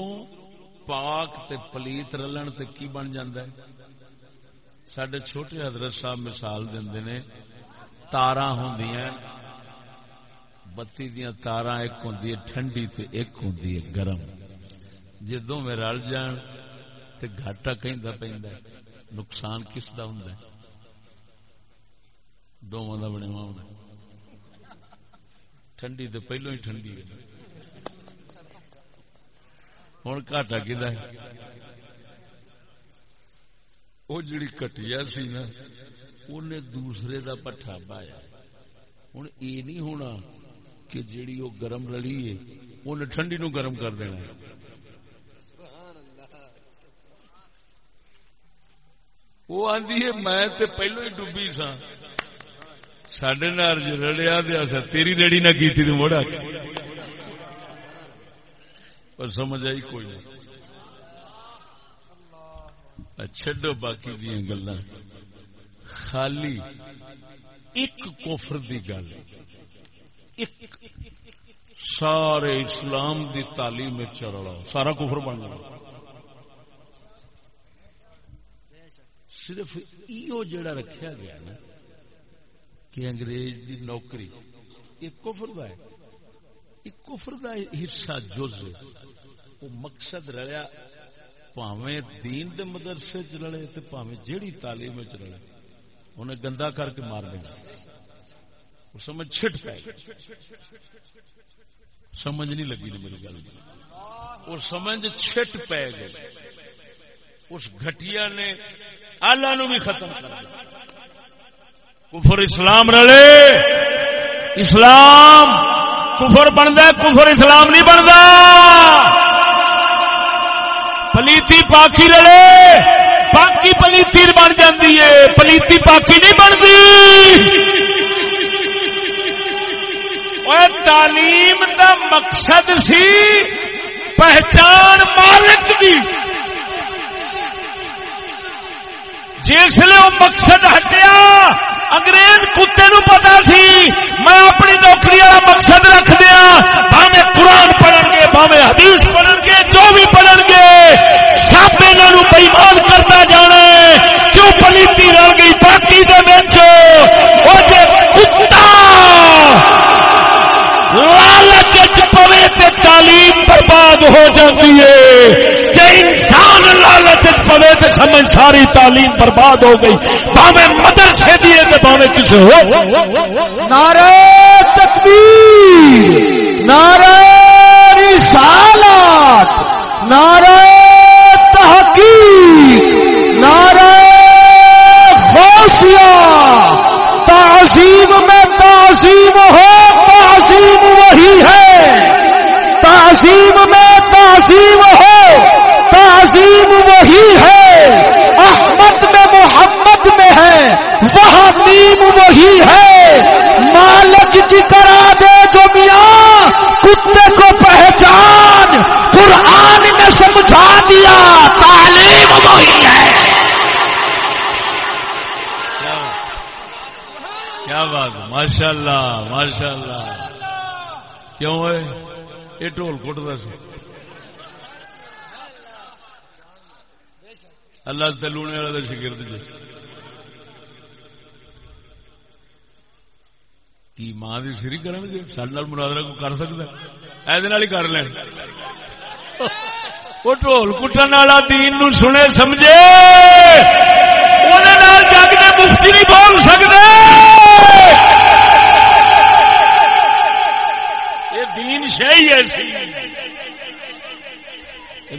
Speaker 1: پاک تے پلیت رلن تے کی بن ہے؟ سڈے چھوٹے حضرت صاحب مثال دے نے تارا ہوں بتی دیا تارا ایک ہوں ٹھنڈی تے ایک ہوں گرم۔ جدو میں رل جان تے گھاٹا کہیں پہ نقصان کس دا ہوں دونوں کا بنے ہونا ٹھنڈی تو پہلو ہی ٹھنڈی ہے۔ ہوں گاٹا کہ وہ جڑی کٹیا سی نا انہیں دوسرے دا پٹھا پایا ہوں یہ نہیں ہونا کہ جیڑی وہ گرم رلی ہے انہیں ٹھنڈی نو گرم کر دینا۔ وہ آدھی ہے، میں تے پہلو ہی ڈبی سا۔ سڈے نال جی رڑیا دیا سا تیری ریڑی نہ کی تھی مڑا۔ پر سمجھ آئی کوئی نہیں۔ چڈو باقی دیا گلا خالی ایک کوفر دی گل۔ سارے اسلام دی تعلیم چڑا سارا کفر بن گیا۔ صرف ایو جڑا رکھیا گیا نا کہ انگریز دی نوکری، یہ کفر دا ہے۔ یہ کفر دا حصہ جز وہ مقصد رلیا، پاویں دین دے مدرسے چ رلے تے پاویں جیڑی تعلیم چ رلے۔ انہیں گندا کر کے مار دینا۔ سمجھ چھٹ پائے سمجھ نہیں لگی میری گل۔ اور سمجھ چھٹ پی گئے۔ اس گٹیا نے آلہ نو بھی ختم کر دیا۔ کفر اسلام رلے۔ اسلام کفر بنتا کفر اسلام نہیں بنتا۔ پلیتی پاکی رلے پاکی پلیتی بن جاتی ہے، پلیتی پاکی نہیں بنتی۔ تعلیم دا مقصد سی پہچان مالک دی۔ جسے وہ مقصد ہٹیا، انگریز کتے نو پتا سی، میں اپنی نوکری والا مقصد رکھ دیا بھاوے قرآن پڑھن گے بھاوے حدیث پڑھن گے، جو بھی پڑھن گے، سب انہوں بےمان کرتا جانا ہے۔ کیوں پلیتی رل گئی؟ باقی دے وہ جے کتا لالچ پوے تے تعلیم برباد ہو جاتی ہے۔ لالچ پوے تے سمجھ ساری تعلیم برباد ہو گئی۔ باوے مدرسے دیے تے باوے کسی ہو۔
Speaker 2: نعرہ تکبیر، نعرہ رسالات، نعرہ تحقیق، نعرہ غوثیہ۔ تعظیم میں تعظیم ہو، تعظیم وہی ہے۔ تعظیم میں تعظیم وہی ہے احمد میں محمد میں ہے وہ نیم وہی ہے مالک کی کرا دے جو میاں کتے کو پہچان قرآن نے سمجھا دیا تعلیم وہی ہے
Speaker 1: کیا بات ماشاء اللہ ماشاء اللہ کیوں ہے یہ ٹول کٹتا سی۔ اللہ تلونے والا شگرد جی۔ کی ماں کی سری کرن گے؟ سارے مناظرہ کو کر سکتا؟ ہے ہی کر لیں وہ ٹول کٹن والا دین نو سنے، سمجھے؟ جگ نے مفتی نہیں بول سکتے۔ دین شہی ایسی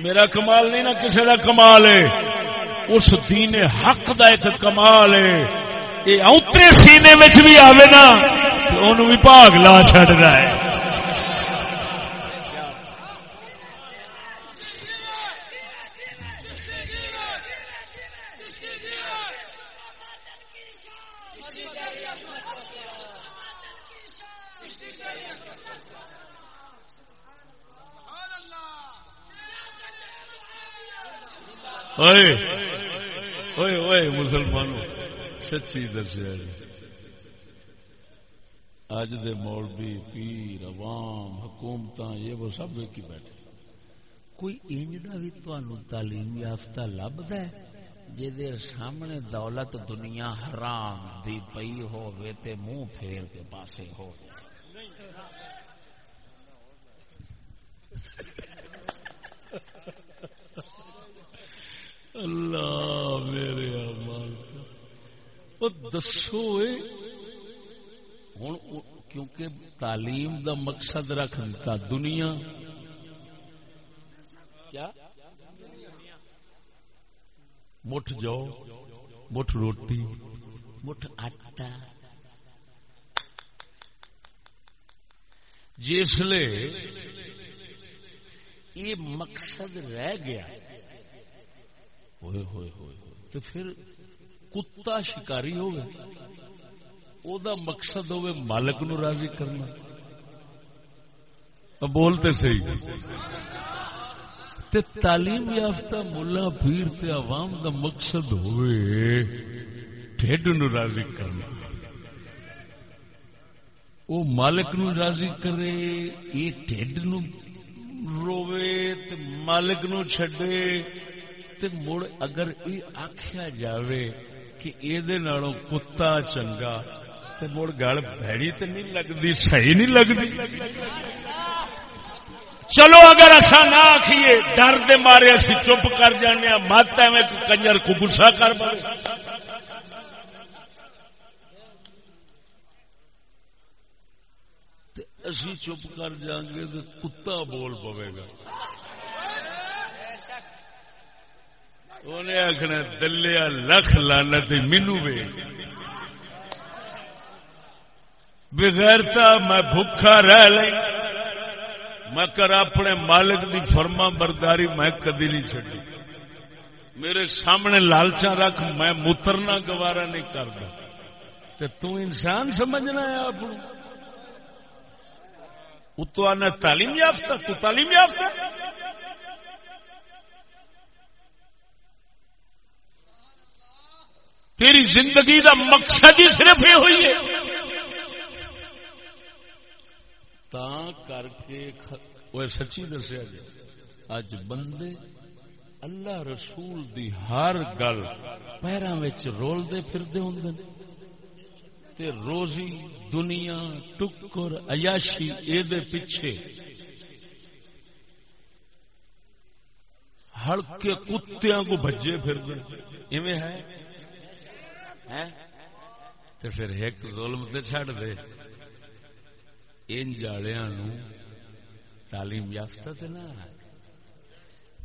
Speaker 1: میرا کمال نہیں نا کسی کا کمال ہے۔ اس دین حق دا ایک کمال ہے۔ یہ اوترے سینے میں بھی آئے نا تو بھی بھاگ لا چڈ رہا ہے مسلمانوں سچی دسیا جی اج دے مولوی پیر عوام حکومت یہ وہ سب ایک ہی بیٹھے کوئی انج کا بھی تعلیم یافتہ لبد ہے جی سامنے دولت دنیا حرام دی پئی ہو منہ پھیر کے پاسے ہو اللہ میرے دسو ہوں کیونکہ تعلیم دا مقصد رکھ دیتا دنیا۔ کیا؟ مٹھ جاؤ مٹھ روٹی۔ مٹھ آٹا۔ جسے یہ مقصد رہ گیا۔ ہوئے ہوئے ہوئے تو پھر کتا شکاری ہوگا او دا مقصد ہوئے مالک نو راضی کرنا۔ بولتے صحیح۔ تے تعلیم یافتہ ملا پیر تے عوام دا مقصد ہوئے ٹھڈ نو راضی کرنا۔ او مالک نو راضی کرے یہ ٹھڈ نو روے تے مالک نو چھڈے۔ تے مڑ اگر یہ آخیا جاوے کہ یہ کتا چنگا تے مڑ گل بھڑی تے نہیں لگتی صحیح نہیں لگتی چلو اگر اصا نہ آخیے ڈر دے مارے اسی چپ کر جانے ہاں، مت ایویں کنجر کو گسا کر پائے اسی چپ کر جائیں گے تو کتا بول پوے گا۔ انہیں آخنا دلیا لکھ لانا مینو وے بغیرتا میں بھوکا رہ لیں میں کر اپنے مالک دی فرما برداری میں کدی نہیں چڈی میرے سامنے لالچا رکھ میں مترنا گوارا نہیں کرتا تو تو انسان سمجھنا ہے آپ اتو آنا تعلیم یافتہ تو تعلیم یافتہ تیری زندگی دا مقصد ہی صرف یہ ہوئی ہے۔ تا کر کے وہ سچی دسیا جی اج بندے اللہ رسول دی ہر گل پیروں رول دے پھرتے ہوں تے روزی، دنیا، ٹکر، عیاشی اے دے پیچھے ہڑکے کتیاں کو بجے پھر ایویں ہے؟ تو پھر ایک ظلم تے چڈ دے۔ ان جالیا نو تعلیم یافتہ تے نہ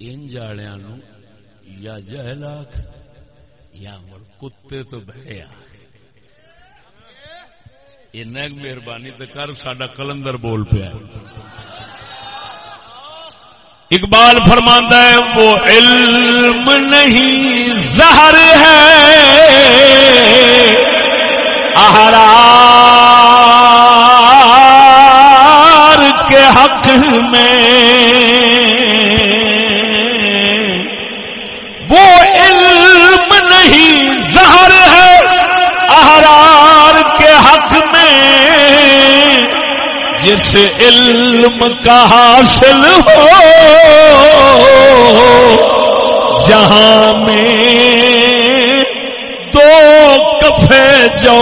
Speaker 1: ان جالیا نو یا جہل آخ یا مڑ کتے تو بہے آخ مہربانی تو کر سڈا کلندر بول پیا۔ اقبال فرماندہ ہے وہ علم نہیں زہر ہے۔ احرار کے حق میں وہ علم نہیں زہر ہے احرار کے حق میں جس علم کا حاصل ہو۔ جہاں میں دو کفے جو۔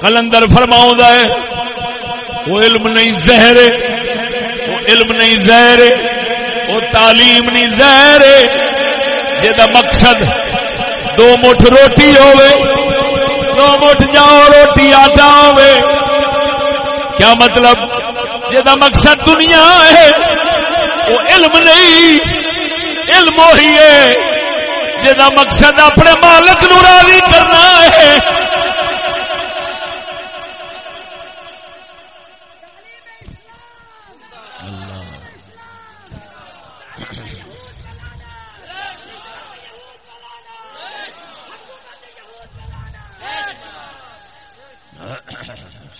Speaker 1: کلندر فرماؤں ہے، وہ علم نہیں زہر وہ علم نہیں زہر وہ تعلیم نہیں زہر جا مقصد، دو مٹھ روٹی ہوے دو مٹھ جاؤ، روٹی آٹا ہوے کیا مطلب؟ جا مقصد دنیا ہے، وہ علم نہیں، علم وہی ہے۔ جا مقصد اپنے مالک نو راضی کرنا ہے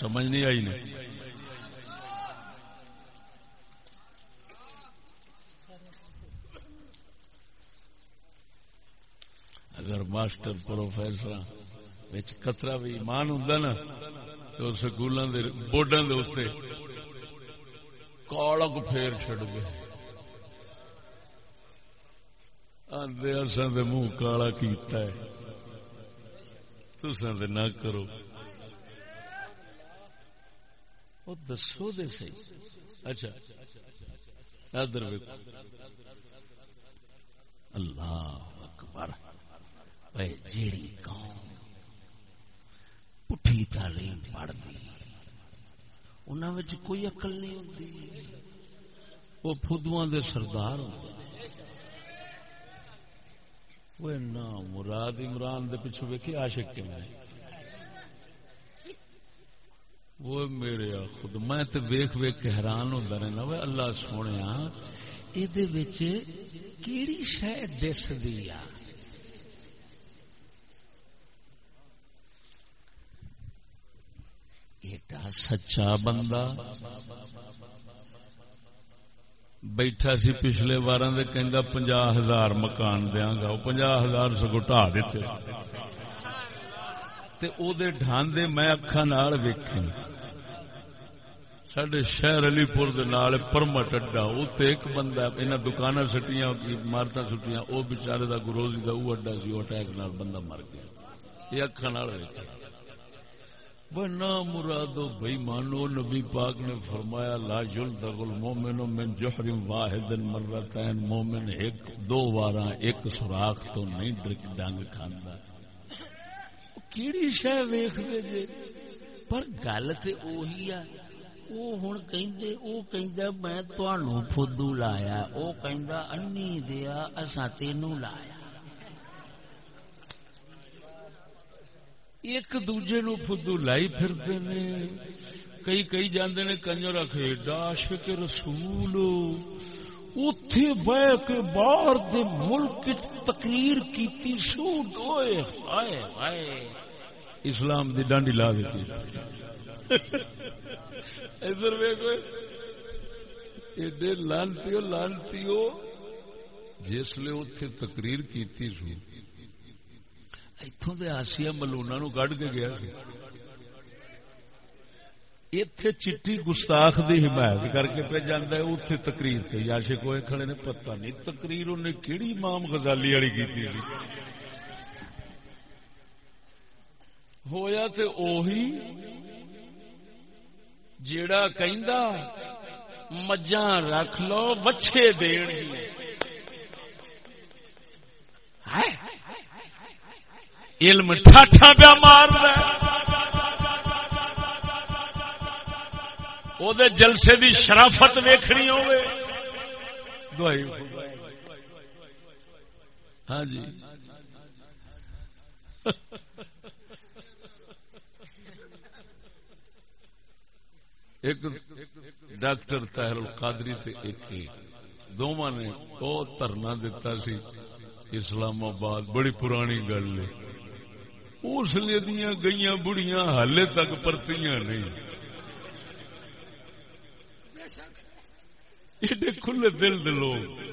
Speaker 1: سمجھ نہیں آئی نہیں اگر ماسٹر پروفیسر کترا بھی ایمان ہوں نا تو سکولوں کے بورڈوں کے اتنے کالک پھیر چڑ گئے۔ آدھے اصل منہ کالا کیتا ہے۔ تسا نہ کرو۔ وہ دسو دے سی اچھا۔ ادھر اللہ اکبر۔ اے جیڑی قوم پٹھی تعلیم پڑھتی ان کوئی اقل نہیں ہوتی وہ فدو دے سردار ہوتے وہ مراد عمران دے پیچھے ویکھی عاشق کیوں وہ میرے خود میں تے ویکھ ویکھ کے حیران ہوندا رہنا وہ اللہ سونے اے دے وچ کیڑی شے دس دی آ؟ ایڈا سچا بندہ بیٹھا سی پچھلے بار کہ پنجا ہزار مکان دیا گا، وہ پنجا ہزار سگو ٹا دیتے ڈھاندے میں اکھا نال ویکھے سڈے شہر علی پور دے نال پرمٹ اڈا اتنے ایک بندہ ان دکان سٹیاں عمارت سٹیاں وہ بچارے کا گروزی کا وہ اڈا سی وہ اٹیک نال بندہ مر گیا۔ یہ اکھا نال ویکھے نہ مرادو بھائی مانو، نبی پاک نے فرمایا، لا جل دگل مومن من جوہر واحد مرتين مومن ایک، دو بار ایک سوراخ تو نہیں ڈنگ کھانا کیڑی شہ ویخ دے جے؟ پر گل تو اوہی ہے وہ ہوں کہ میں تہن فدو لایا وہ کہ انی دیا اصا تینو لایا۔ ایک دوجے نو فدو لائی پھرتے نے۔ کئی کئی جاندے نے کنجر رکھے ڈاش کے رسول۔ اتے بہ کے باہر دے ملک تقریر کیتی سو ڈوئے ہائے ہائے۔ اسلام دی ڈانڈی لا دیتی۔ ادھر ویکو ایڈے لانتی لانتی جس لیے اتے تقریر کیتی سو اتوں دے آسیا ملونا نو کڈ کے گیا اتے چٹی گستاخ دی حمایت کر کے پہ جانا ہے اتے تقریر تے یاشے کوئے کھڑے نے پتہ نہیں تقریر انہیں کیڑی امام غزالی والی کی تھی ہویا تے اوہی جیڑا کہندا مجھاں رکھ لو بچے دین ہائے علم ٹھاٹھا پیا مار رہا ہے دے جلسے دی شرافت ویکھنی ہوئے ہاں جی۔ ایک ڈاکٹر تاہر القادری تے ایک دونوں نے بہت دھرنا دتا سی۔ اسلام آباد، بڑی پرانی گل ہے۔ اس لیے دیا گئی بڑیاں ہالے تک پرتیاں نہیں۔ ایڈے کھلے دل دے لوگ۔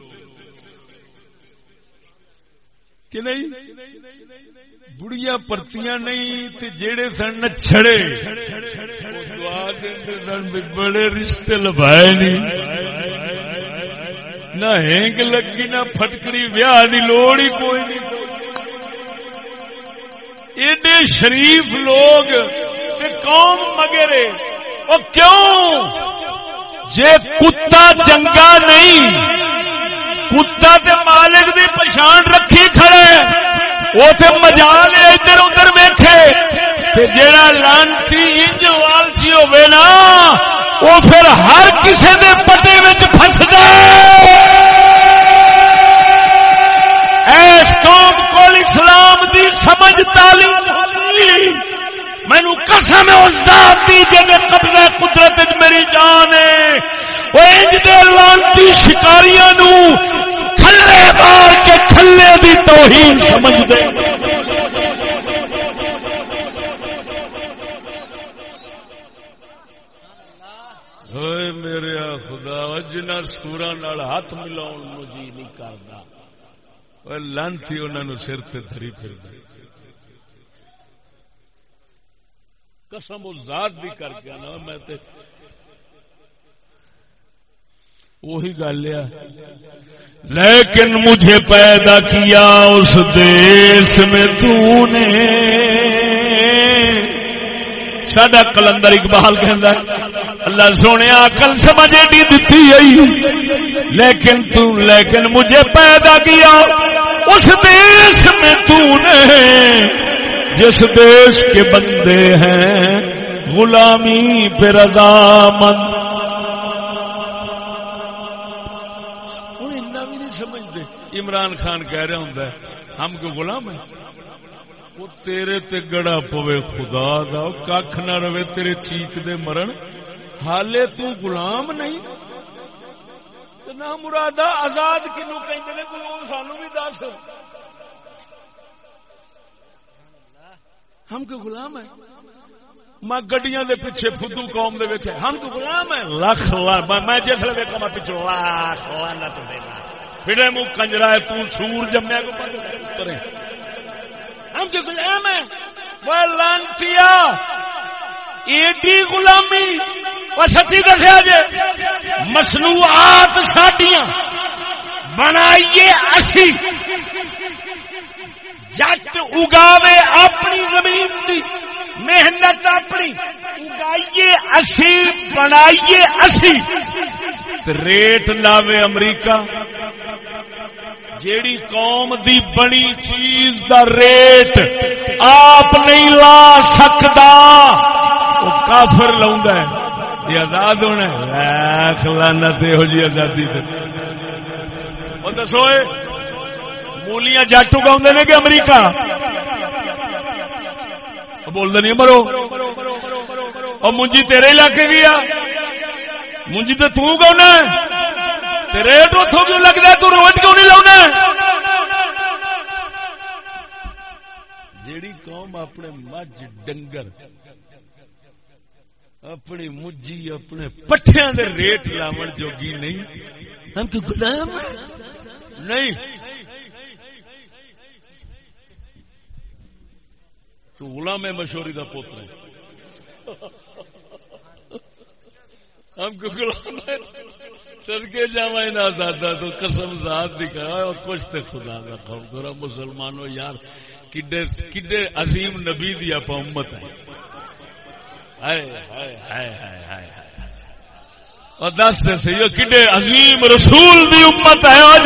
Speaker 1: کہ نہیں؟ بڑیاں پرتیاں نہیں تے جیڑے سن چھڑے دعا سن بڑے رشتے لبائے نہیں نہ ہینگ لگی نہ پھٹکڑی ویاہ دی لوڑ ہی کوئی نہیں ایڈے شریف لوگ تے قوم مگرے۔ وہ کیوں؟ جے کتا چنگا نہیں، کتا تے مالک دی پچھان رکھی کھڑے وہ تے مجال ادھر ادھر ویکھے جیڑا لانتی انج والچی ہوے نا، وہ پھر ہر کسی دے پٹے وچ پھس ایس قوم کو اسلام دی سمجھ تعلیم مینو قسم اس ذات دی جے قبضہ قدرت میری جان ہے۔ او انج دے لانتی شکاریاں نو تھلے مار کے تھلے دی توہین سمجھ دے۔ میرے خدا جنہ سورا ہاتھ ملاؤ جی نہیں کرتا لانتی انہوں نے سر سے دری پھر دے۔ قسم ذات بھی کر کے نا میں تے وہی گل ہے۔ لیکن مجھے پیدا کیا اس دیش میں تو نے سڈا کلندر اقبال کہ اللہ سونے عقل سمجھ ایڈی دتی آئی۔ لیکن تو، لیکن مجھے پیدا کیا اس دیش میں تو نے جس دیش کے بندے ہیں، غلامی پہ رضامند سمجھتے۔ عمران خان کہہ رہا ہوں ہم کو غلام ہیں؟ وہ تیرے تے گڑا پوے خدا دا کھ نہ رہے تیرے چیک دے مرن۔ حالے تو غلام نہیں۔ نہ مرادہ آزاد کنو کہ سانو بھی دس۔ ہم کو غلام ہے میں گڈیاں دے پیچھے فدو قوم دے ویکھے ہم کو غلام ہے لکھ لاکھ۔ میں جس لے ویکھا، میں پیچھے لاکھ لعنت دینا پھر منہ کنجرا ہے، تو سور جمیا کو پتہ ہم کے غلام ہیں؟ وہ لانتیا۔ ایڈی غلامی۔ وہ سچی دسیا جے۔ مصنوعات ساڈیاں۔ بنائیے اسی۔ جٹ اگاوے اپنی زمین دی، محنت اپنی، اگائیے اسی، بنائیے اسی۔ ریٹ لاوے امریکہ۔ جیڑی قوم دی بنی چیز دا ریٹ آپ نہیں لا سکتا وہ کافر لاؤں یہ آزاد ہونا لاکھ لانا ہو جی آزادی وہ دسو مولیاں جٹ اگا نے کہ امریکہ بولتے نہیں مرو اور منجی تیرے علاقے گیا منجی تو تنا ریٹ اتوں کیوں لگتا تو روز کیوں نہیں لاؤنا جیڑی قوم اپنے مجھ ڈنگر اپنی مجھی اپنے پٹھیا دے ریٹ لاون جوگی نہیں ہم کی غلام نہیں تو غلام مشوری دا پوتر ہے ہم کو غلام نہ دادا تو قسم ذات دکھا اور کچھ تے خدا کا خوف کرا مسلمانوں یار، کڈے کڈے عظیم نبی دی آپ امت ہے اور دس دے سی کڈے عظیم رسول دی امت ہے اور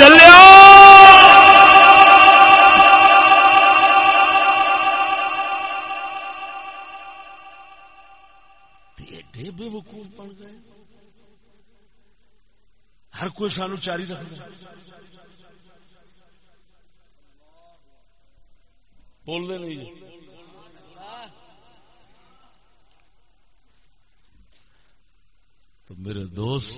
Speaker 1: بے وقوف بن گئے۔ ہر کوئی سانو چاری رکھتا بول دے نہیں تو میرے دوست،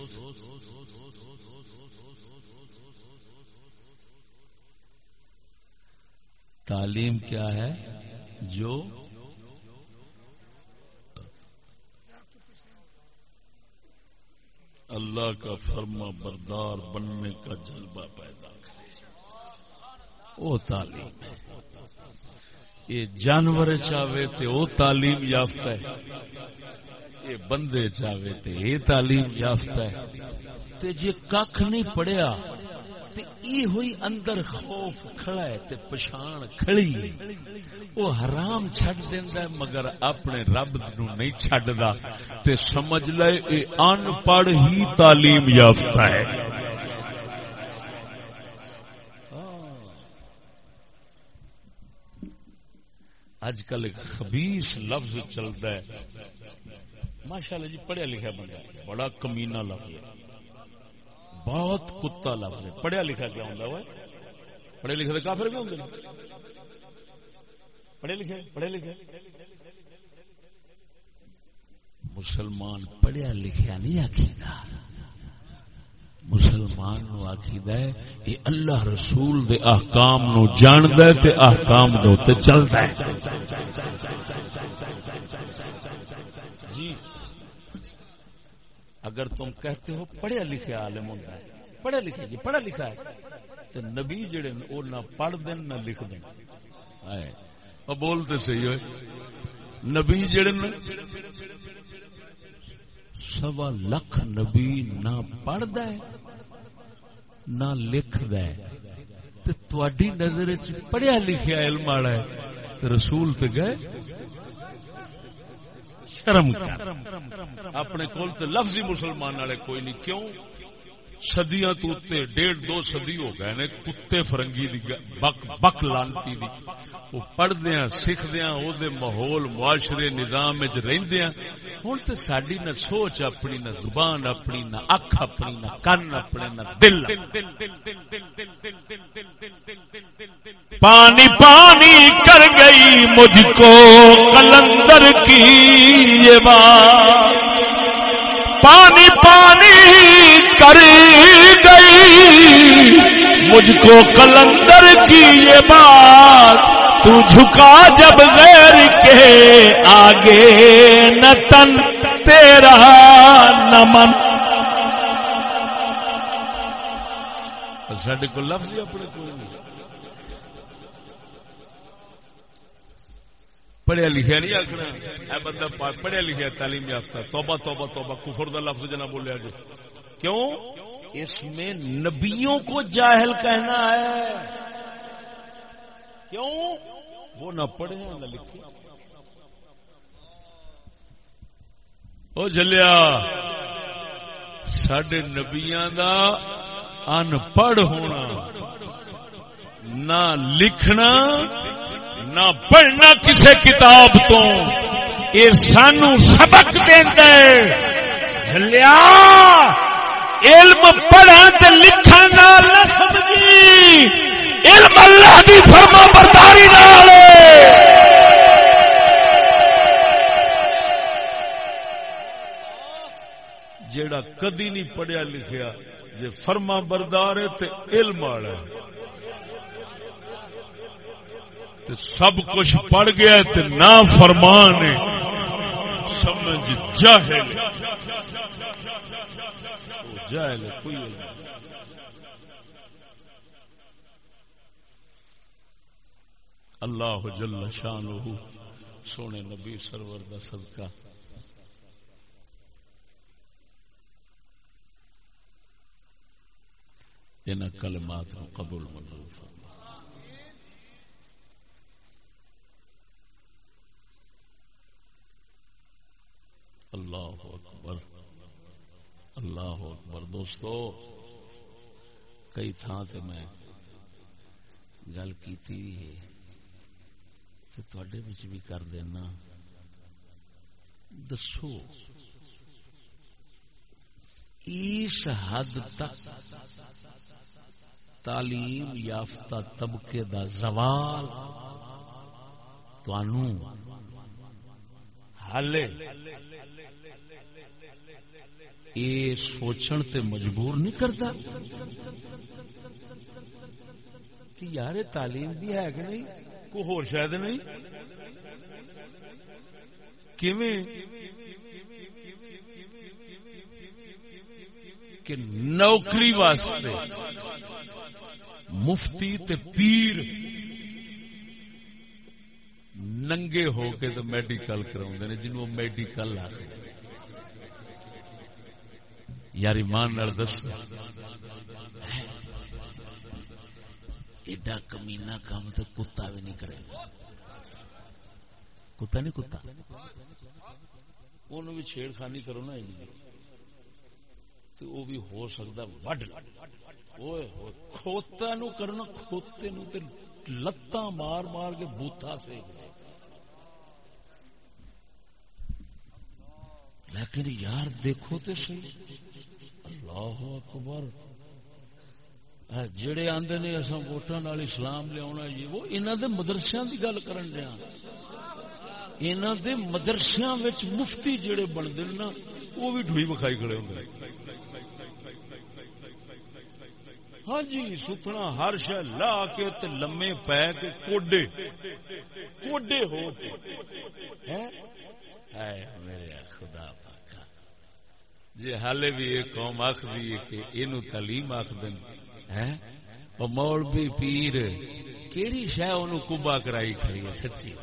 Speaker 1: تعلیم کیا ہے جو اللہ کا فرما بردار بننے کا جذبہ پیدا کرے۔ وہ تعلیم۔ یہ جانور چاہے تو وہ تعلیم یافتہ ہے۔ یہ بندے چاہے تو یہ تعلیم یافتہ ہے۔ تے جے کھ نہیں پڑھیا ای ہوئی اندر خوف کھڑا ہے تے پچھان کھڑی وہ حرام چھڈ دیندا ہے مگر اپنے رب نو نہیں چھڈدا۔ تے سمجھ لے اے ان پڑھ ہی تعلیم یافتہ ہے۔ ہاں۔ اج کل ایک خبیس لفظ چلتا ہے۔ ماشاء اللہ جی پڑھیا لکھا بندہ بڑا کمینا لفظ ہے۔ بہت کتا لفظ ہے۔ پڑھیا لکھا کیا ہوں پڑھے لکھے تو کافر بھی ہوں پڑھے لکھے پڑھے لکھے۔ مسلمان پڑھیا لکھیا نہیں آخی مسلمان نو آخید ہے، یہ اللہ رسول دے احکام نو جاند ہے تے احکام دو تے چلتا ہے۔ جی۔ اگر تم کہتے ہو پڑھیا لکھے عالم ہوتا ہے پڑھا لکھے جی پڑھا لکھا ہے۔ تو نبی جڑے وہ نہ پڑھ دین نہ لکھ دین۔ اور بولتے صحیح ہوئے۔ نبی جڑے سوا لکھ نبی نہ پڑھ دے نہ لکھ دے تے تواڈی نظر وچ پڑھیا لکھیا علم والا ہے۔ تے رسول تے گئے۔ شرم کر۔ اپنے کول تے لفظی مسلمان والے کوئی نہیں کیوں؟ صدیاں تو ڈیڑھ دو صدی ہو گئے نے، کتے فرنگی دی بک بک لانتی دی۔ وہ پڑھدیا سیکھدیا او دے ماحول، معاشرے، نظام وچ رہندیا ہن تے ساڈی نہ سوچ اپنی، نہ زبان اپنی، نہ اکھ اپنی، نہ کن اپنے، نہ دل۔ پانی پانی کر گئی مجھ کو کلندر کی یہ بات۔ پانی پانی کر گئی۔ مجھ کو کلندر کی یہ بات تو جھکا جب غیر کے آگے نہ تن، تیرا نمن سڈے کو لفظ اپنے کو پڑھیا لکھیا نہیں آخنا بندہ پڑھیا لکھیا تعلیم یافتہ۔ توبہ توبہ توبہ۔ کفر دا لفظ جنا بولیا جو کیوں؟ اس میں نبیوں کو جاہل کہنا ہے۔ کیوں؟ وہ نہ پڑھے نہ لکھے او جلیا سڈے نبیا دا ان پڑھ ہونا، نہ لکھنا، نہ پڑھنا کسی کتاب تو۔ یہ سانو سبق دیا علم پڑھا لکھن نہ سمجھی۔ علم اللہ کی فرما برداری جیڑا کدی نہیں پڑھیا لکھیا جی فرما بردار ہے تو علم والا سب کچھ پڑ گیا تو نہ فرمان سمجھ جاہل۔ جاہل کوئی اللہ جل شان سونے نبی سرور کا صدقہ۔ ان کلمات کو قبول منظور فرما۔ اللہ اکبر۔ اللہ اکبر دوستو، کئی تھان سے میں گل کی بھی کر دینا۔ دسو، اس حد تک تعلیم یافتہ طبقے دا زوال حالے یہ سوچن تے مجبور نہیں کرتا؟ کہ یار تعلیم بھی ہے کہ نہیں؟ کو ہور شاید نہیں؟ کہ نوکری واسطے مفتی تے پیر ننگے ہو کے تو میڈیکل کرا جنوب میڈیکل آخر۔ یار ایمان دس ایڈا کمینا کام تو کتا بھی نہیں کرے۔ گا کتا نہیں کتا؟ انہوں بھی چھیڑ خانی کرو نا تو وہ بھی ہو سکتا وڈ۔ کھوتا نو کرنا، کھوتے نو تے لتاں مار مار کے بوتھا سے۔ لیکن یار دیکھو تو صحیح۔ اللہ اکبر جڑے آندے نے اصا ووٹاں نال اسلام لیا جی وہ انہاں دے مدرسیاں دی گل کرن دیا انہاں دے مدرسیاں وچ مفتی جڑے بندے نا وہ بھی ڈھوئی بکھائی کھڑے ہوندے ہاں جی ستنا ہر شہ لا کے تے لمے پے کے کوڈے کوڈے ہو میرے خدا پاکا جی حالے بھی ایک قوم آخری کہ اینو تعلیم آخ دیں مول بھی پیر۔ کیڑی شہ ان کبا کرائی کھڑی ہے، سچی۔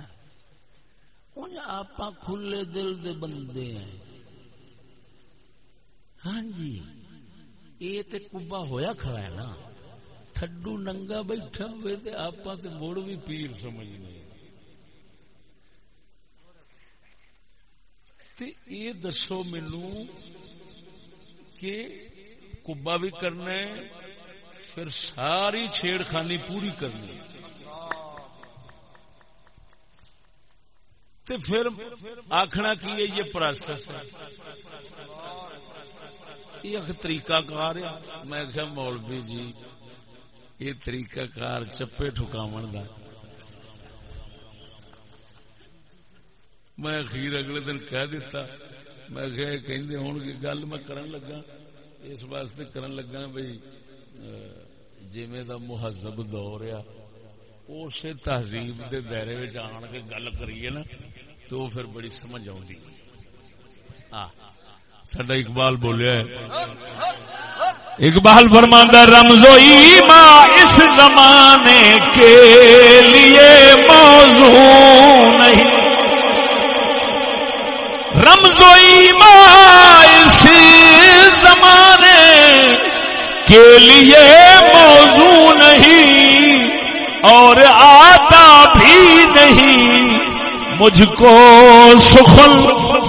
Speaker 1: ہاں۔ آپ کھلے دل دے بندے ہیں۔ ہاں جی۔ یہ تے کبا ہویا کھڑا ہے نا۔ تھڈو ننگا بیٹھا ہوئے تے آپ تے مڑ بھی پیر سمجھنے۔ تے یہ دسو مینو کہ کبا بھی کرنا ہے، پھر ساری چھیڑ خانی پوری کرنی تو پھر آخنا کی ہے یہ پروسیس ہے۔ یہ طریقہ کار ہے۔ میں کہ مولوی جی یہ طریقہ کار چپے ٹھکاو کا میں اخیر اگلے دن کہہ دیتا، میں کہ گل میں کرن لگا، اس واسطے کرن لگا بھائی جی دا مہذب دور آ اسے تہذیب کے دائرے آن کے گل کریے نا، تو پھر بڑی سمجھ آئی سڈا اقبال بولیا اقبال فرماندہ رمزوئی ماں اس زمانے کے لیے موضوع نہیں۔ رمزوئی اسی زمانے کے لیے موضوع نہیں اور آتا بھی نہیں۔ مجھ کو سخل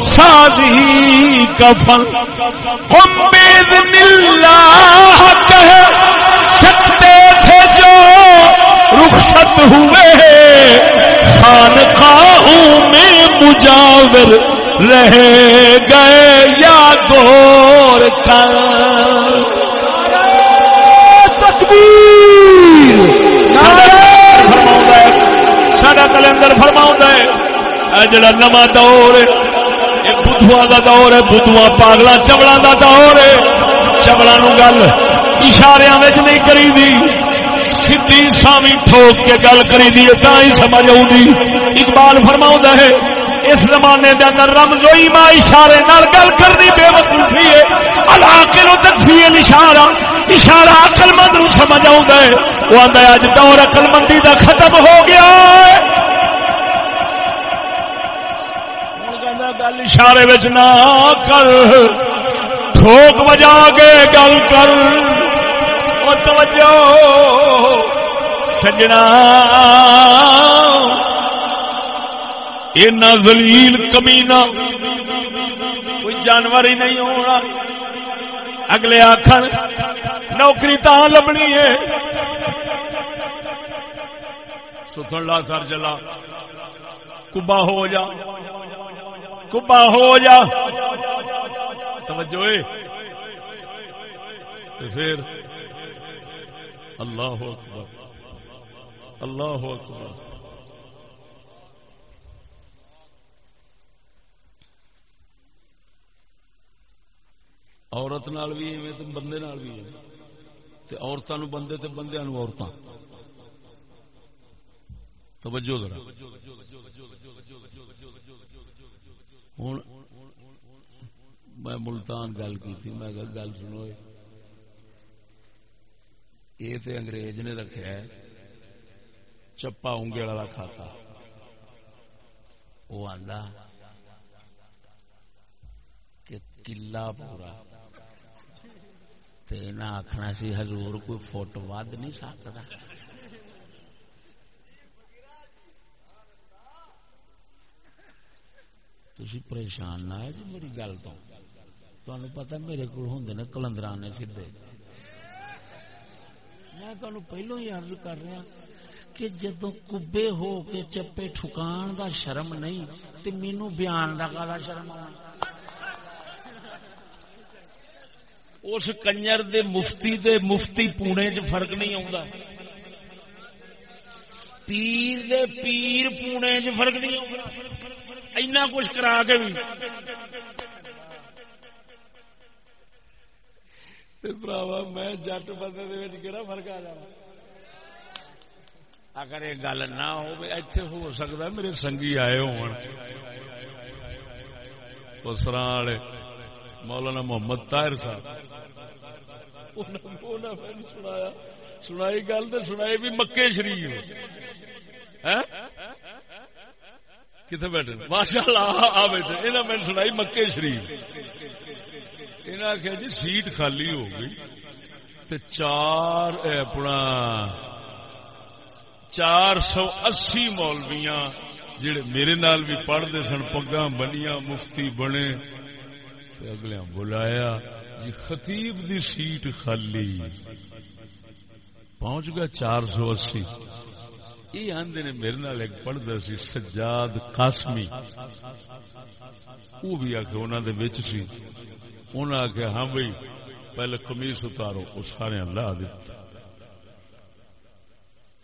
Speaker 1: شادی کا فل امید اللہ کہہ سکتے تھے جو رخصت ہوئے۔ خان میں مجاور۔ رہ گئے یا گور کر۔ سڈا کلندر فرما ہے۔ جڑا نواں دور ہے بدھوا کا دور ہے بدھوا پاگلا چبڑا کا دور ہے۔ چبڑا نو گل اشارے نہیں کری دی سی سامی ٹھوک کے گل کری دی ہی سمجھ آؤں اقبال فرما ہے اس زمانے دے اندر رمزوئی ماں اشارے نال گل کرنی بے وقوفی ہے۔ العاقل تکفی الاشارہ اشارہ۔ عقل مند نو سمجھ آوندا ہے۔ وہ آندا ہے اج دور عقل مندی دا ختم ہو گیا ہے۔ ہن کہندا گل اشارے وچ نہ کر۔ ٹھوک بجا کے گل کر۔ او توجہ۔ سجنا۔ اینا زلیل کمینا کوئی جانور ہی نہیں ہونا۔ اگلے آخر نوکری تا لبنی ہے۔ ستن لا سر جلا۔ کبا ہو جا۔ کبا ہو جا۔ توجہ پھر اللہ اکبر۔ اللہ اکبر۔ عورت نال بھی ایویں تے بندے نال بھی ایویں۔ تے عورتاں نو بندے تے بندیاں نو عورتاں۔ توجہ ذرا۔ ہن میں ملتان گل کی تھی میں گل سنو۔ یہ تے انگریز نے رکھا ہے، چپا انگل والا کھاتا۔ وہ آندا کہ کلا پورا۔
Speaker 2: آخنا سی، حضور کوئی فٹ ود نہیں سکتا تھی پریشان نہ ہے جی میری گل تو۔ تمہیں پتا میرے کو ہوں نے کلندرانے سیدے میں تمہیں پہلو ہی عرض کر رہا کہ جدو کبے ہو کے چپے ٹھکان دا شرم نہیں تو مینو بیان دا کا شرم آنا
Speaker 1: اس کنجر دے مفتی دے مفتی پونے چ فرق نہیں آتا پیر دے پیر پونے چ فرق نہیں آتا اینا کچھ کرا کے بھی۔ میں جٹ بندے کہڑا فرق آ جا اگر یہ گل نہ ہو ایتھے ہو سکتا میرے سنگی آئے ہوسرا والے۔ مولانا محمد طاہر صاحب۔ سنایا۔ سنائی گل تو سنائی بھی مکے شریف۔ کتنے بیٹھے؟ ماشاء اللہ آ بیٹھے۔ میں سنائی مکے شریف۔ انہیں آخیا جی سیٹ خالی ہو گئی چار اپنا چار سو اسی مولویاں جڑے میرے نال بھی پڑھتے سن پگا بنیا مفتی بنے۔ اگلے بلایا جی خطیب دی سیٹ خالی۔ پہنچ گیا چار سو اسی۔ یہ آدھے نے میرے نال ایک پڑھتا سی، سجاد قاسمی۔ وہ بھی آ کے انہوں نے سی۔ انہوں نے آخیا ہاں بھائی پہلے کمیس اتارو وہ سارے لا دیتا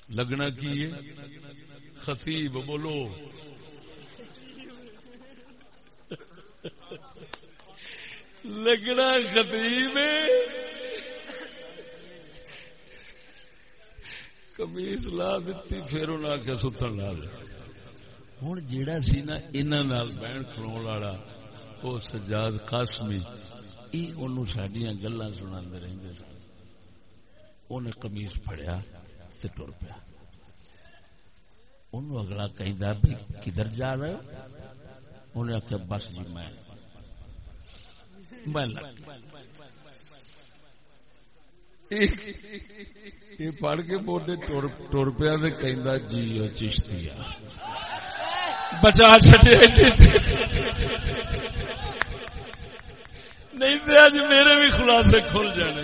Speaker 1: لگنا کی ہے؟ خطیب، بولو۔ لگنا خطیب کمیز لا دیتی، پھر انہیں آخیا ستن لا دیا ہوں جیڑا سی نا انہوں بہن کھلو والا وہ سجاد قاسمی یہ انہوں سڈیا گلا سنا رہتے سن۔ انہیں کمیز پڑیا ٹر پیا۔ ان اگلا کہ کدھر جا رہے انہیں آخیا بس جی میں پڑھ کے بوڈے ٹر پیا کہ جی چشتی بچا چڈے نہیں تو اج میرے بھی خلاصے کھل جانے۔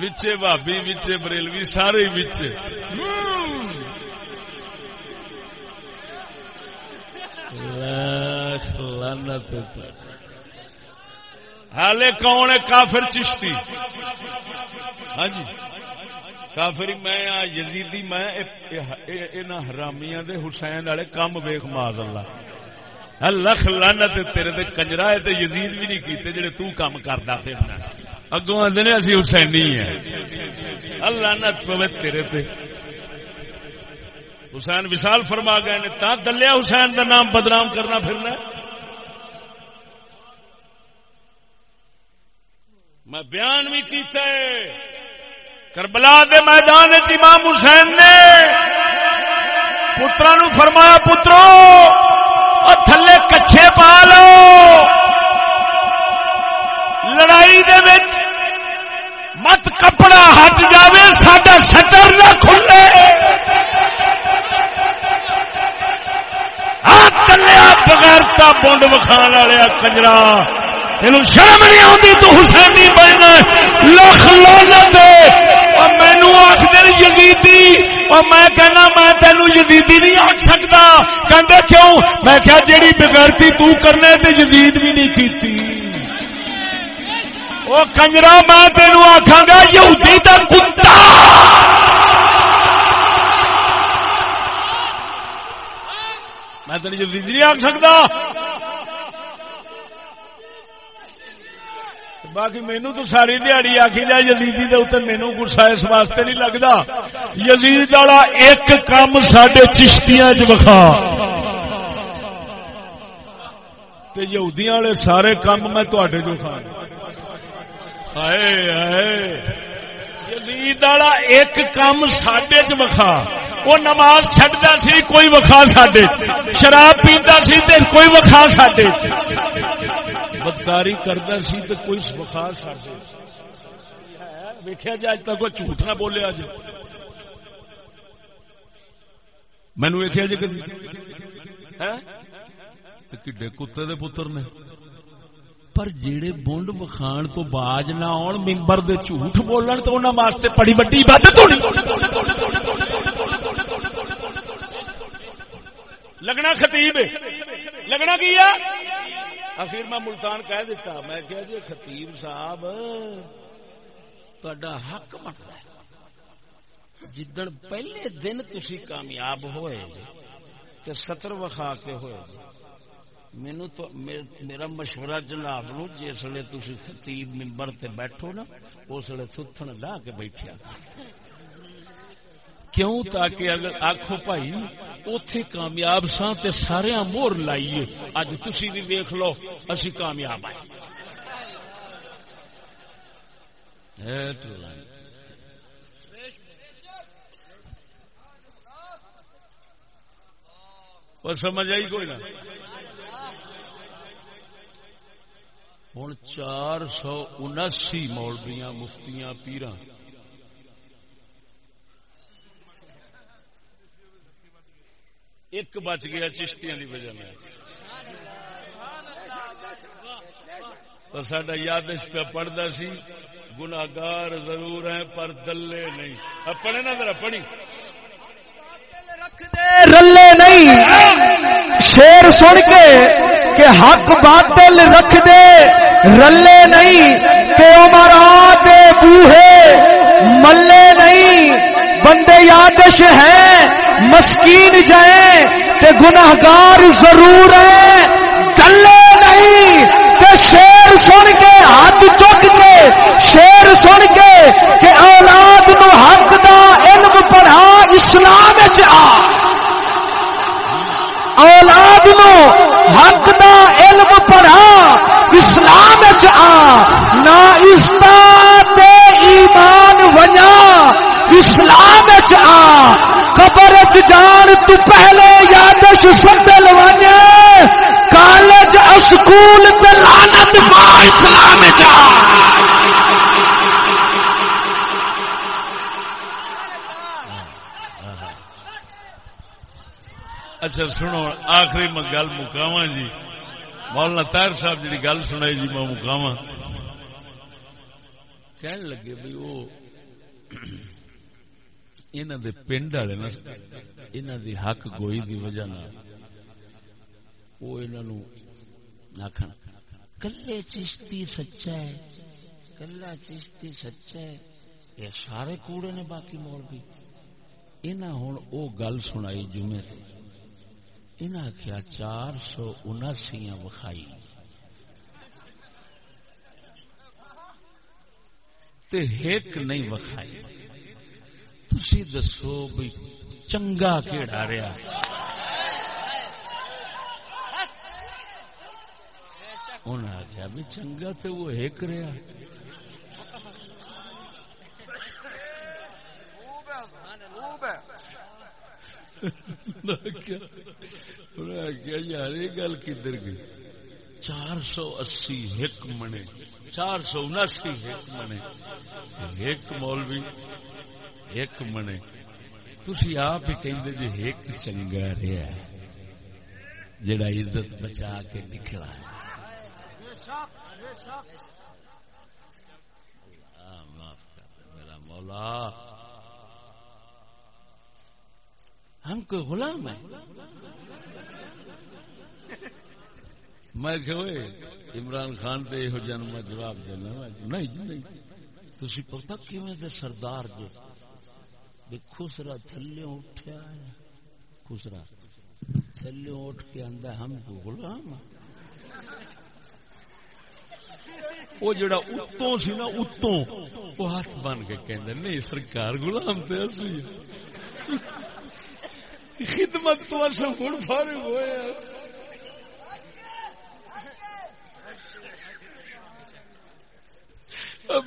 Speaker 1: وچے بھابی وچے بریلوی سارے وچے۔ حالے کون ہے؟ کافر چشتی۔ ہاں جی۔ کافر میں یزیدی میں حرامیاں دے حسین والے کم ویخ ماض اللہ ہاں، لکھ لانت تیرے دے کنجرا ہے تے یزید بھی نہیں کیتے جڑے تو کام کردا پھرنا اگوں آدھے اسی حسینی ہیں۔ ہاں، اللہ نت پوے تیرے پہ حسین وشال فرما گئے نے، تا دلیا حسین کا نام بدنام کرنا پھرنا میں بیان بھی کیتا ہے۔ کربلا دے میدان امام حسین نے پترا نو فرمایا، پترو اور تھلے کچھے پا لو۔ لڑائی دے وچ مت کپڑا ہٹ جاوے، ساڈا شٹر نہ کھلے۔ چلیا بغیرتا بونڈ وکھان والے کنجرا۔ یہ شرم نہیں آتی تو حسینی بننا لکھ لانت مینو آخر یزیدی۔ اور میں کہنا میں تینو یزیدی نہیں آخ سکتا۔ کہ کیوں؟ میں کیا جیڑی بغیرتی تو کرنے تے یزید بھی نہیں کیتی۔ وہ کنجرا، میں تین آخا گا، یہودی کا کتا۔ میں تین جلدی نہیں آخ سکتا۔ باقی مینو تو ساری دیہڑی آخی جائے، یزیدی دے اتنے مینو گسا اس واسطے نہیں لگتا یزید والا ایک کام سڈے چشتیاں چ یہودیاں والے سارے کام میں تے جو کھا۔ یزید والا ایک کام سڈے چ وکھا۔ وہ نماز چڈتا سی، کوئی وکھا سڈے شراب پیتا سی تے کوئی وکھا سڈے شکاری کرتا سی تو کوئی وقا چڑھ ویکیا جی اج تک کوئی جھوٹ نہ بولیا جی مینو ویکیا جی کدی کڈے کتے دے پتر نے؟ پر جیڑے بونڈ وکھان تو باج نہ آن، ممبر دے جھوٹ بولن تو انہاں واسطے بڑی بڑی عبادت ہونی۔ لگنا خطیب لگنا کی آخر میں ملتان کہہ دیتا۔ میں کہا جی خطیب صاحب تا حق بنتا ہے۔ جدن پہلے دن تھی کامیاب ہوئے جی ستر وکھا کے ہوئے جی مینو تو میرا مشورہ جناب نو، جس ویلے تھی خطیب ممبر تے بیٹھو نا، اس ویلے تھن لا کے بیٹھیا۔ کیوں تاکہ اگر آخو بھائی اتے کامیاب سا تے سارے مور لائیے۔ اج تھی بھی ویخ لو، اسی کامیاب آئے۔ اور سمجھ آئی کوئی نہ ہوں چار سو انسی مولبیاں مفتیاں پیران ایک بچ گیا چشتیاں دی وجہ میں سڈا یادش پہ پڑھتا سی گناگار ضرور ہیں، پر دلے نہیں۔ پڑھے نا ذرا، پڑھی۔
Speaker 2: رلے نہیں۔ شیر سن کے کہ حق باطل رکھ دے، رلے نہیں۔ کہ عمرا دے بوہے ملے نہیں۔ بندے یادش ہیں، مسکین جائیں۔ تے گناہگار ضرور ہیں۔ گلے نہیں۔ شیر سن کے ہاتھ چک کے شیر سن کے کہ اولاد نو حق دا علم پڑھا اسلام آ۔ اولاد نو حق دا علم پڑھا اسلام آ۔ نہ اس ایمان ونیا اسلام آ۔ قبر جان تو پہلے یادش سندل ونیا۔ کالج اسکول لانت ماں اسلام جا۔
Speaker 1: اچھا سنو، آخری میں گل مکاوا جی۔ مولانا طاہر صاحب جی گل سنائی جی میں مکاوا کہن لگے بھی وہ انہوں دے پنڈ والے نا انہوں دی حق گوئی دی وجہ نہ وہ انہوں آخر کلے چشتی سچا ہے کلا چشتی سچا ہے۔ یہ سارے کوڑے نے باقی مول بھی انہیں ہوں وہ گل سنائی جمعے سے انہیں آخیا چار سو اناسیاں وکھائی ایک نہیں وکھائی تھی دسو بھی چنگا کہڑا رہا ہے انہیں آخیا، بھی چنگا تو وہ ایک رہا۔ کیا یار یہ گل کدھر گئی؟ چار سو اسی ایک منے، چار سو انسی ایک منے۔ ایک مولوی ایک منے۔ تھی آپ ہی کہ جی ایک چنگا رہا جڑا عزت بچا کے نکلا ہے۔ معاف کر میرا مولا ہم کوئی غلام ہیں؟ میں کہ عمران خان تے یہ جنم جواب دینا نہیں نہیں۔ تھی پتا کیویں دے سردار جو خسرا تھلے اٹھیا ہے۔ خسرا، تھلے اٹھ کے آندا ہم کو غلام وہ جڑا اتوں سی نا، اتوں۔ وہ ہاتھ بن کے کہندا نہیں سرکار غلام تے اسی۔ خدمت تو اصل گڑ فارغ ہوئے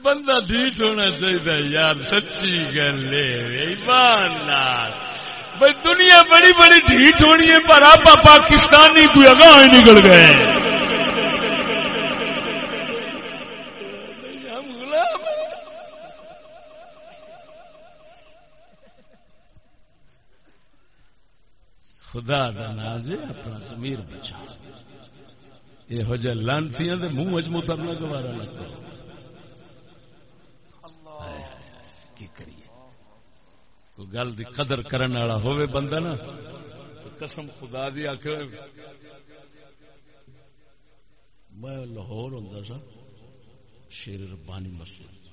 Speaker 1: بندہ ڈھیٹ ہونا چاہیے، یار، سچی گل بھائی، دنیا بڑی بڑی ڈھیٹ ہونی ہے، پر آپ پاکستانی کوئی اگاہ نکل گئے۔ خدا دا ناز اپنا زمیر بچا یہ جہ لانتی منہ اجمو ترنا گوارا لگتا کی کریے؟ کوئی گل دی قدر کرن والا ہوئے بندہ نا قسم خدا دی آخ میں لاہور ہوں سا، شیر ربانی مسجد۔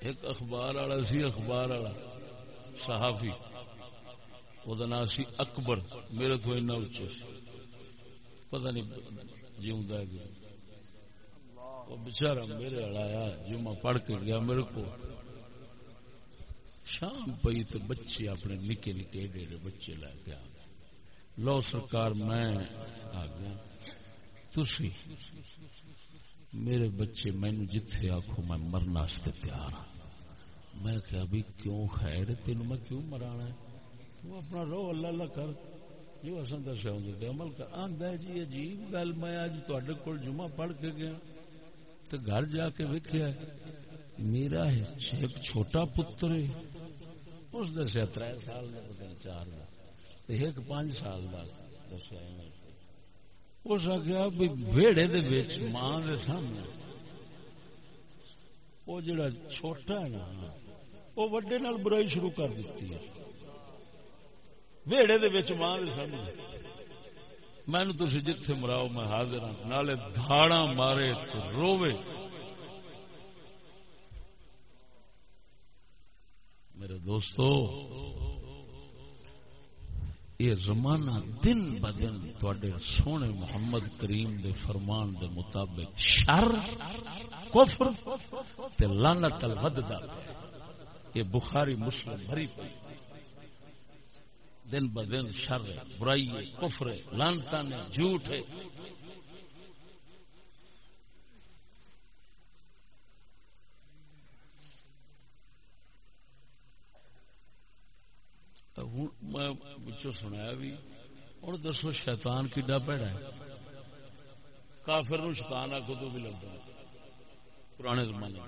Speaker 1: ایک اخبار والا سی، اخبار والا، صحافی۔ وہ نام سی اکبر میرے تو اینا اچھے سی پتہ نہیں جیوں وہ بچارا میرے والا آیا جمعہ پڑھ کے گیا میرے کو شام پئی تو بچے اپنے نکے نکے ایڈے بچے لے گیا لو سرکار میں آ گیا تھی میرے بچے مینو جتھے آخو میں مرنا تیار ہوں میں کیا بھی کیوں خیر تین میں کیوں مرانا ہے تو اپنا رو اللہ اللہ کر۔ جو اصل دسیا ہوں عمل کر۔ آدھا جی عجیب گل میں اج تے کول جمعہ پڑھ کے گیا۔ تو گھر جا کے ویکیا میرا ایک چھوٹا پتر ہے۔ اس دسیا تر سال کا چار کا ایک پانچ سال کا دسیا اس آخیا بھی ویڑے ماں دے سامنے۔ وہ جڑا چھوٹا ہے نا وہ وڈے نال برائی شروع کر دیتی ہے۔ ویڑے دے وچ ماں دے سامنے۔ مینو تھی جتھے مراؤ، میں حاضر ہوں نالے دھاڑا مارے تو روے میرے دوستو، یہ زمانہ دن ب دن تھوڑے سونے محمد کریم دے فرمان دے مطابق شر، کفر تے لانت الوددا یہ بخاری، مسلم، بھری پئی۔ دن ب دن شر برائی کفر لانتا نے جھوٹ ہے۔ میں سنایا بھی ہوں دسو شیطان کڈا پیڑا ہے۔ کافر نو شیطان آخو تو بھی لگتا پرانے زمانے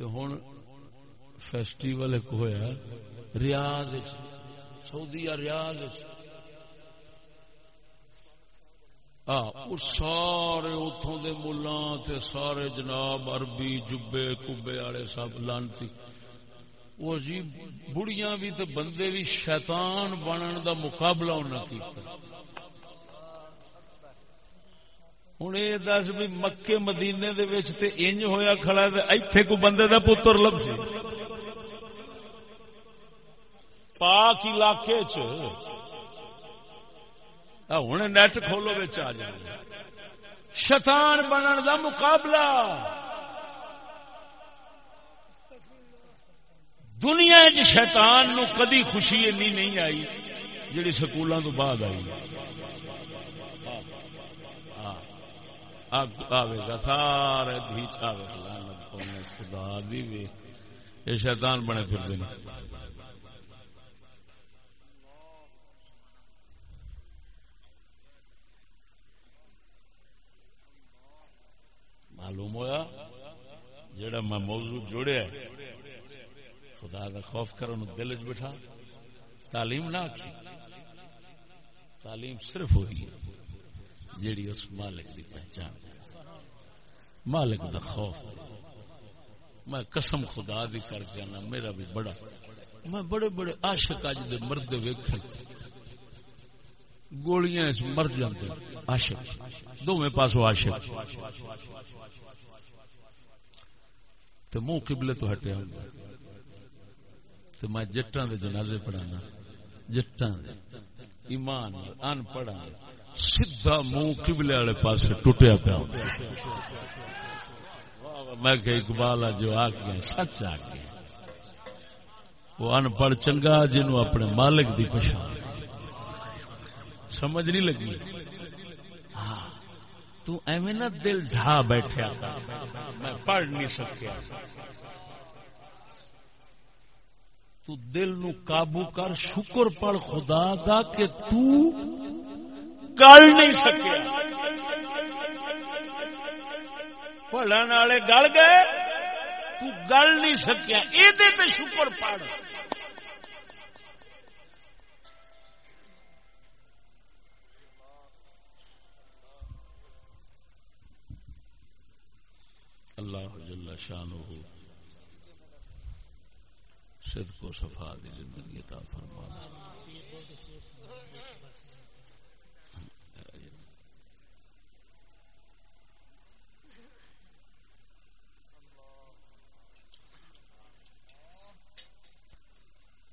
Speaker 1: ہوں فیسٹیول ایک ہوا ریاض سعودی ریاض سارے اتوں دے ملا سارے جناب عربی، جبے، کبے والے سب لانتی۔ وہ جی بڑیاں بھی تو بندے بھی شیطان بنن دا مقابلہ انہیں کیا ہوں یہ دس بھی مکے، مدینے دے وچ تے انج ہویا کھڑا تے ایتھے کو بندے دا پتر لب سی پاک علاقے چ۔ ہوں نیٹ کھولو بچ آ جائے۔ شیطان بنن دا مقابلہ۔ دنیا شیطان نو کدی خوشی اینی نہیں آئی جڑی سکولوں تو بعد آئی۔ آئے گا سارے خدا دی یہ شیطان بنے پھر دن معلوم ہوا جڑا میں موضوع جوڑیا خدا کا خوف کرو دل چ بٹھا۔ تعلیم نہ آخی تعلیم صرف ہوئی جیڑی اس مالک کی پہچان مالک دا خوف۔ میں قسم خدا دی کر کے آنا، میرا بھی بڑا۔ میں بڑے بڑے عاشق اج دے مرد ویک گولیاں اس مر جاندے عاشق۔ دونوں پاسوں عاشق۔ تے منہ قبلے تو ہٹیا ہوں تو میں جٹاں دے جنازے پڑھانا، جٹاں دے۔ ایمان ان پڑھا سیدھا منہ قبلے والے پاس ٹوٹیا پیا ہوں میں کہ اقبال جو آ گیا، سچ آ گیا۔ وہ ان پڑھ چنگا جنو اپنے مالک دی پچھان سمجھ نہیں لگی۔ تو ایویں نہ دل ڈھا بیٹھا میں پڑھ نہیں سکیا۔ تو دل نو قابو کر شکر پڑ خدا دا کہ تو گل نہیں سکیا۔ پڑھن والے گل گئے، تو گل نہیں سکیا۔ یہ شکر پڑ جل شانہ صدق و صفا دی زندگی عطا فرمانا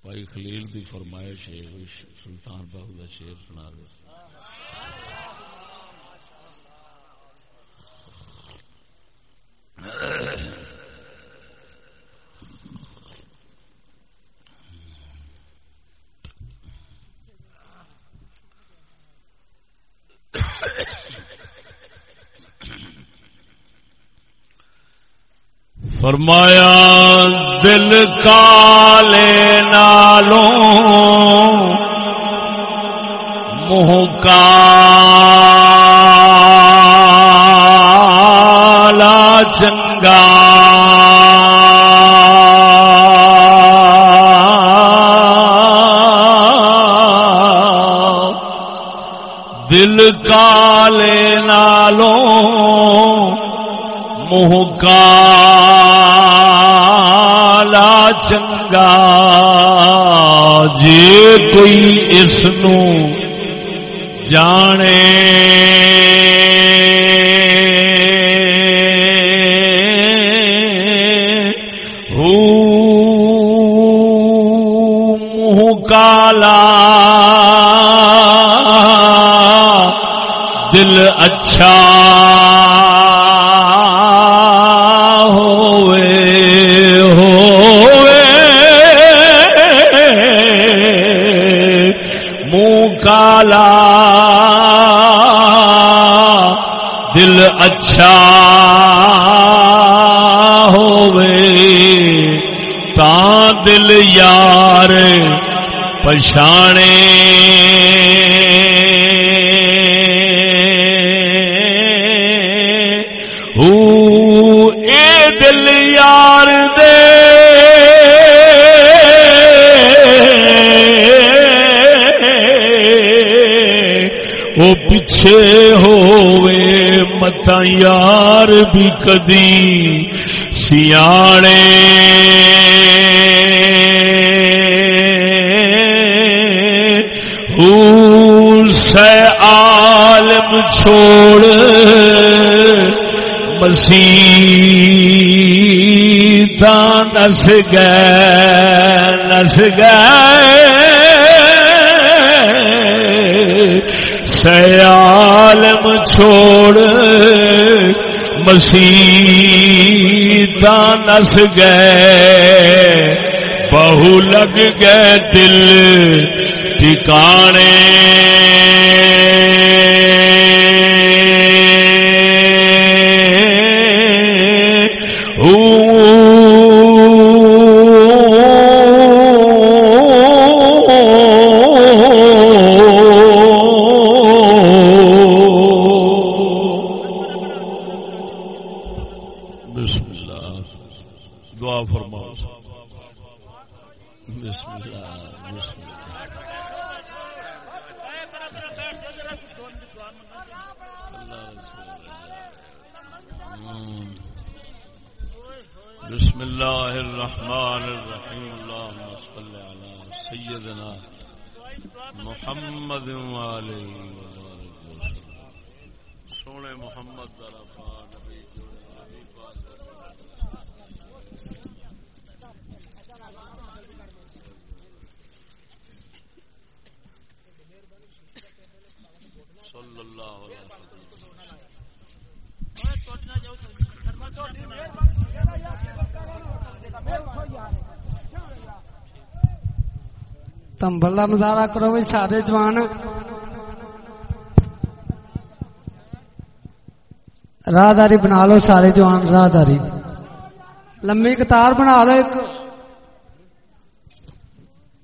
Speaker 1: بھائی خلیل دی فرمائش ہے، سلطان بہو کا شیر سنا دے۔ فرمایا دل کالے نالوں منہ کالا دل کالے نالوں منہ کالا چنگا جے کوئی اس نو جانے اچھا ہوئے ہوئے۔ منہ کالا دل اچھا ہوئے۔ تا دل یار پچھانے۔ پیچھے ہوئے مت یار بھی کدی سیانے سے عالم چھوڑ، مسیح نس گئے نس گئے۔ عالم چھوڑ مسیح نس گئے بہو لگ گئے دل ٹھکانے۔
Speaker 2: بلہ مزارا کرو بھی سارے جوان۔ راہداری بنا لو سارے جوان، راہداری۔ لمبی قطار بنا لو ایک۔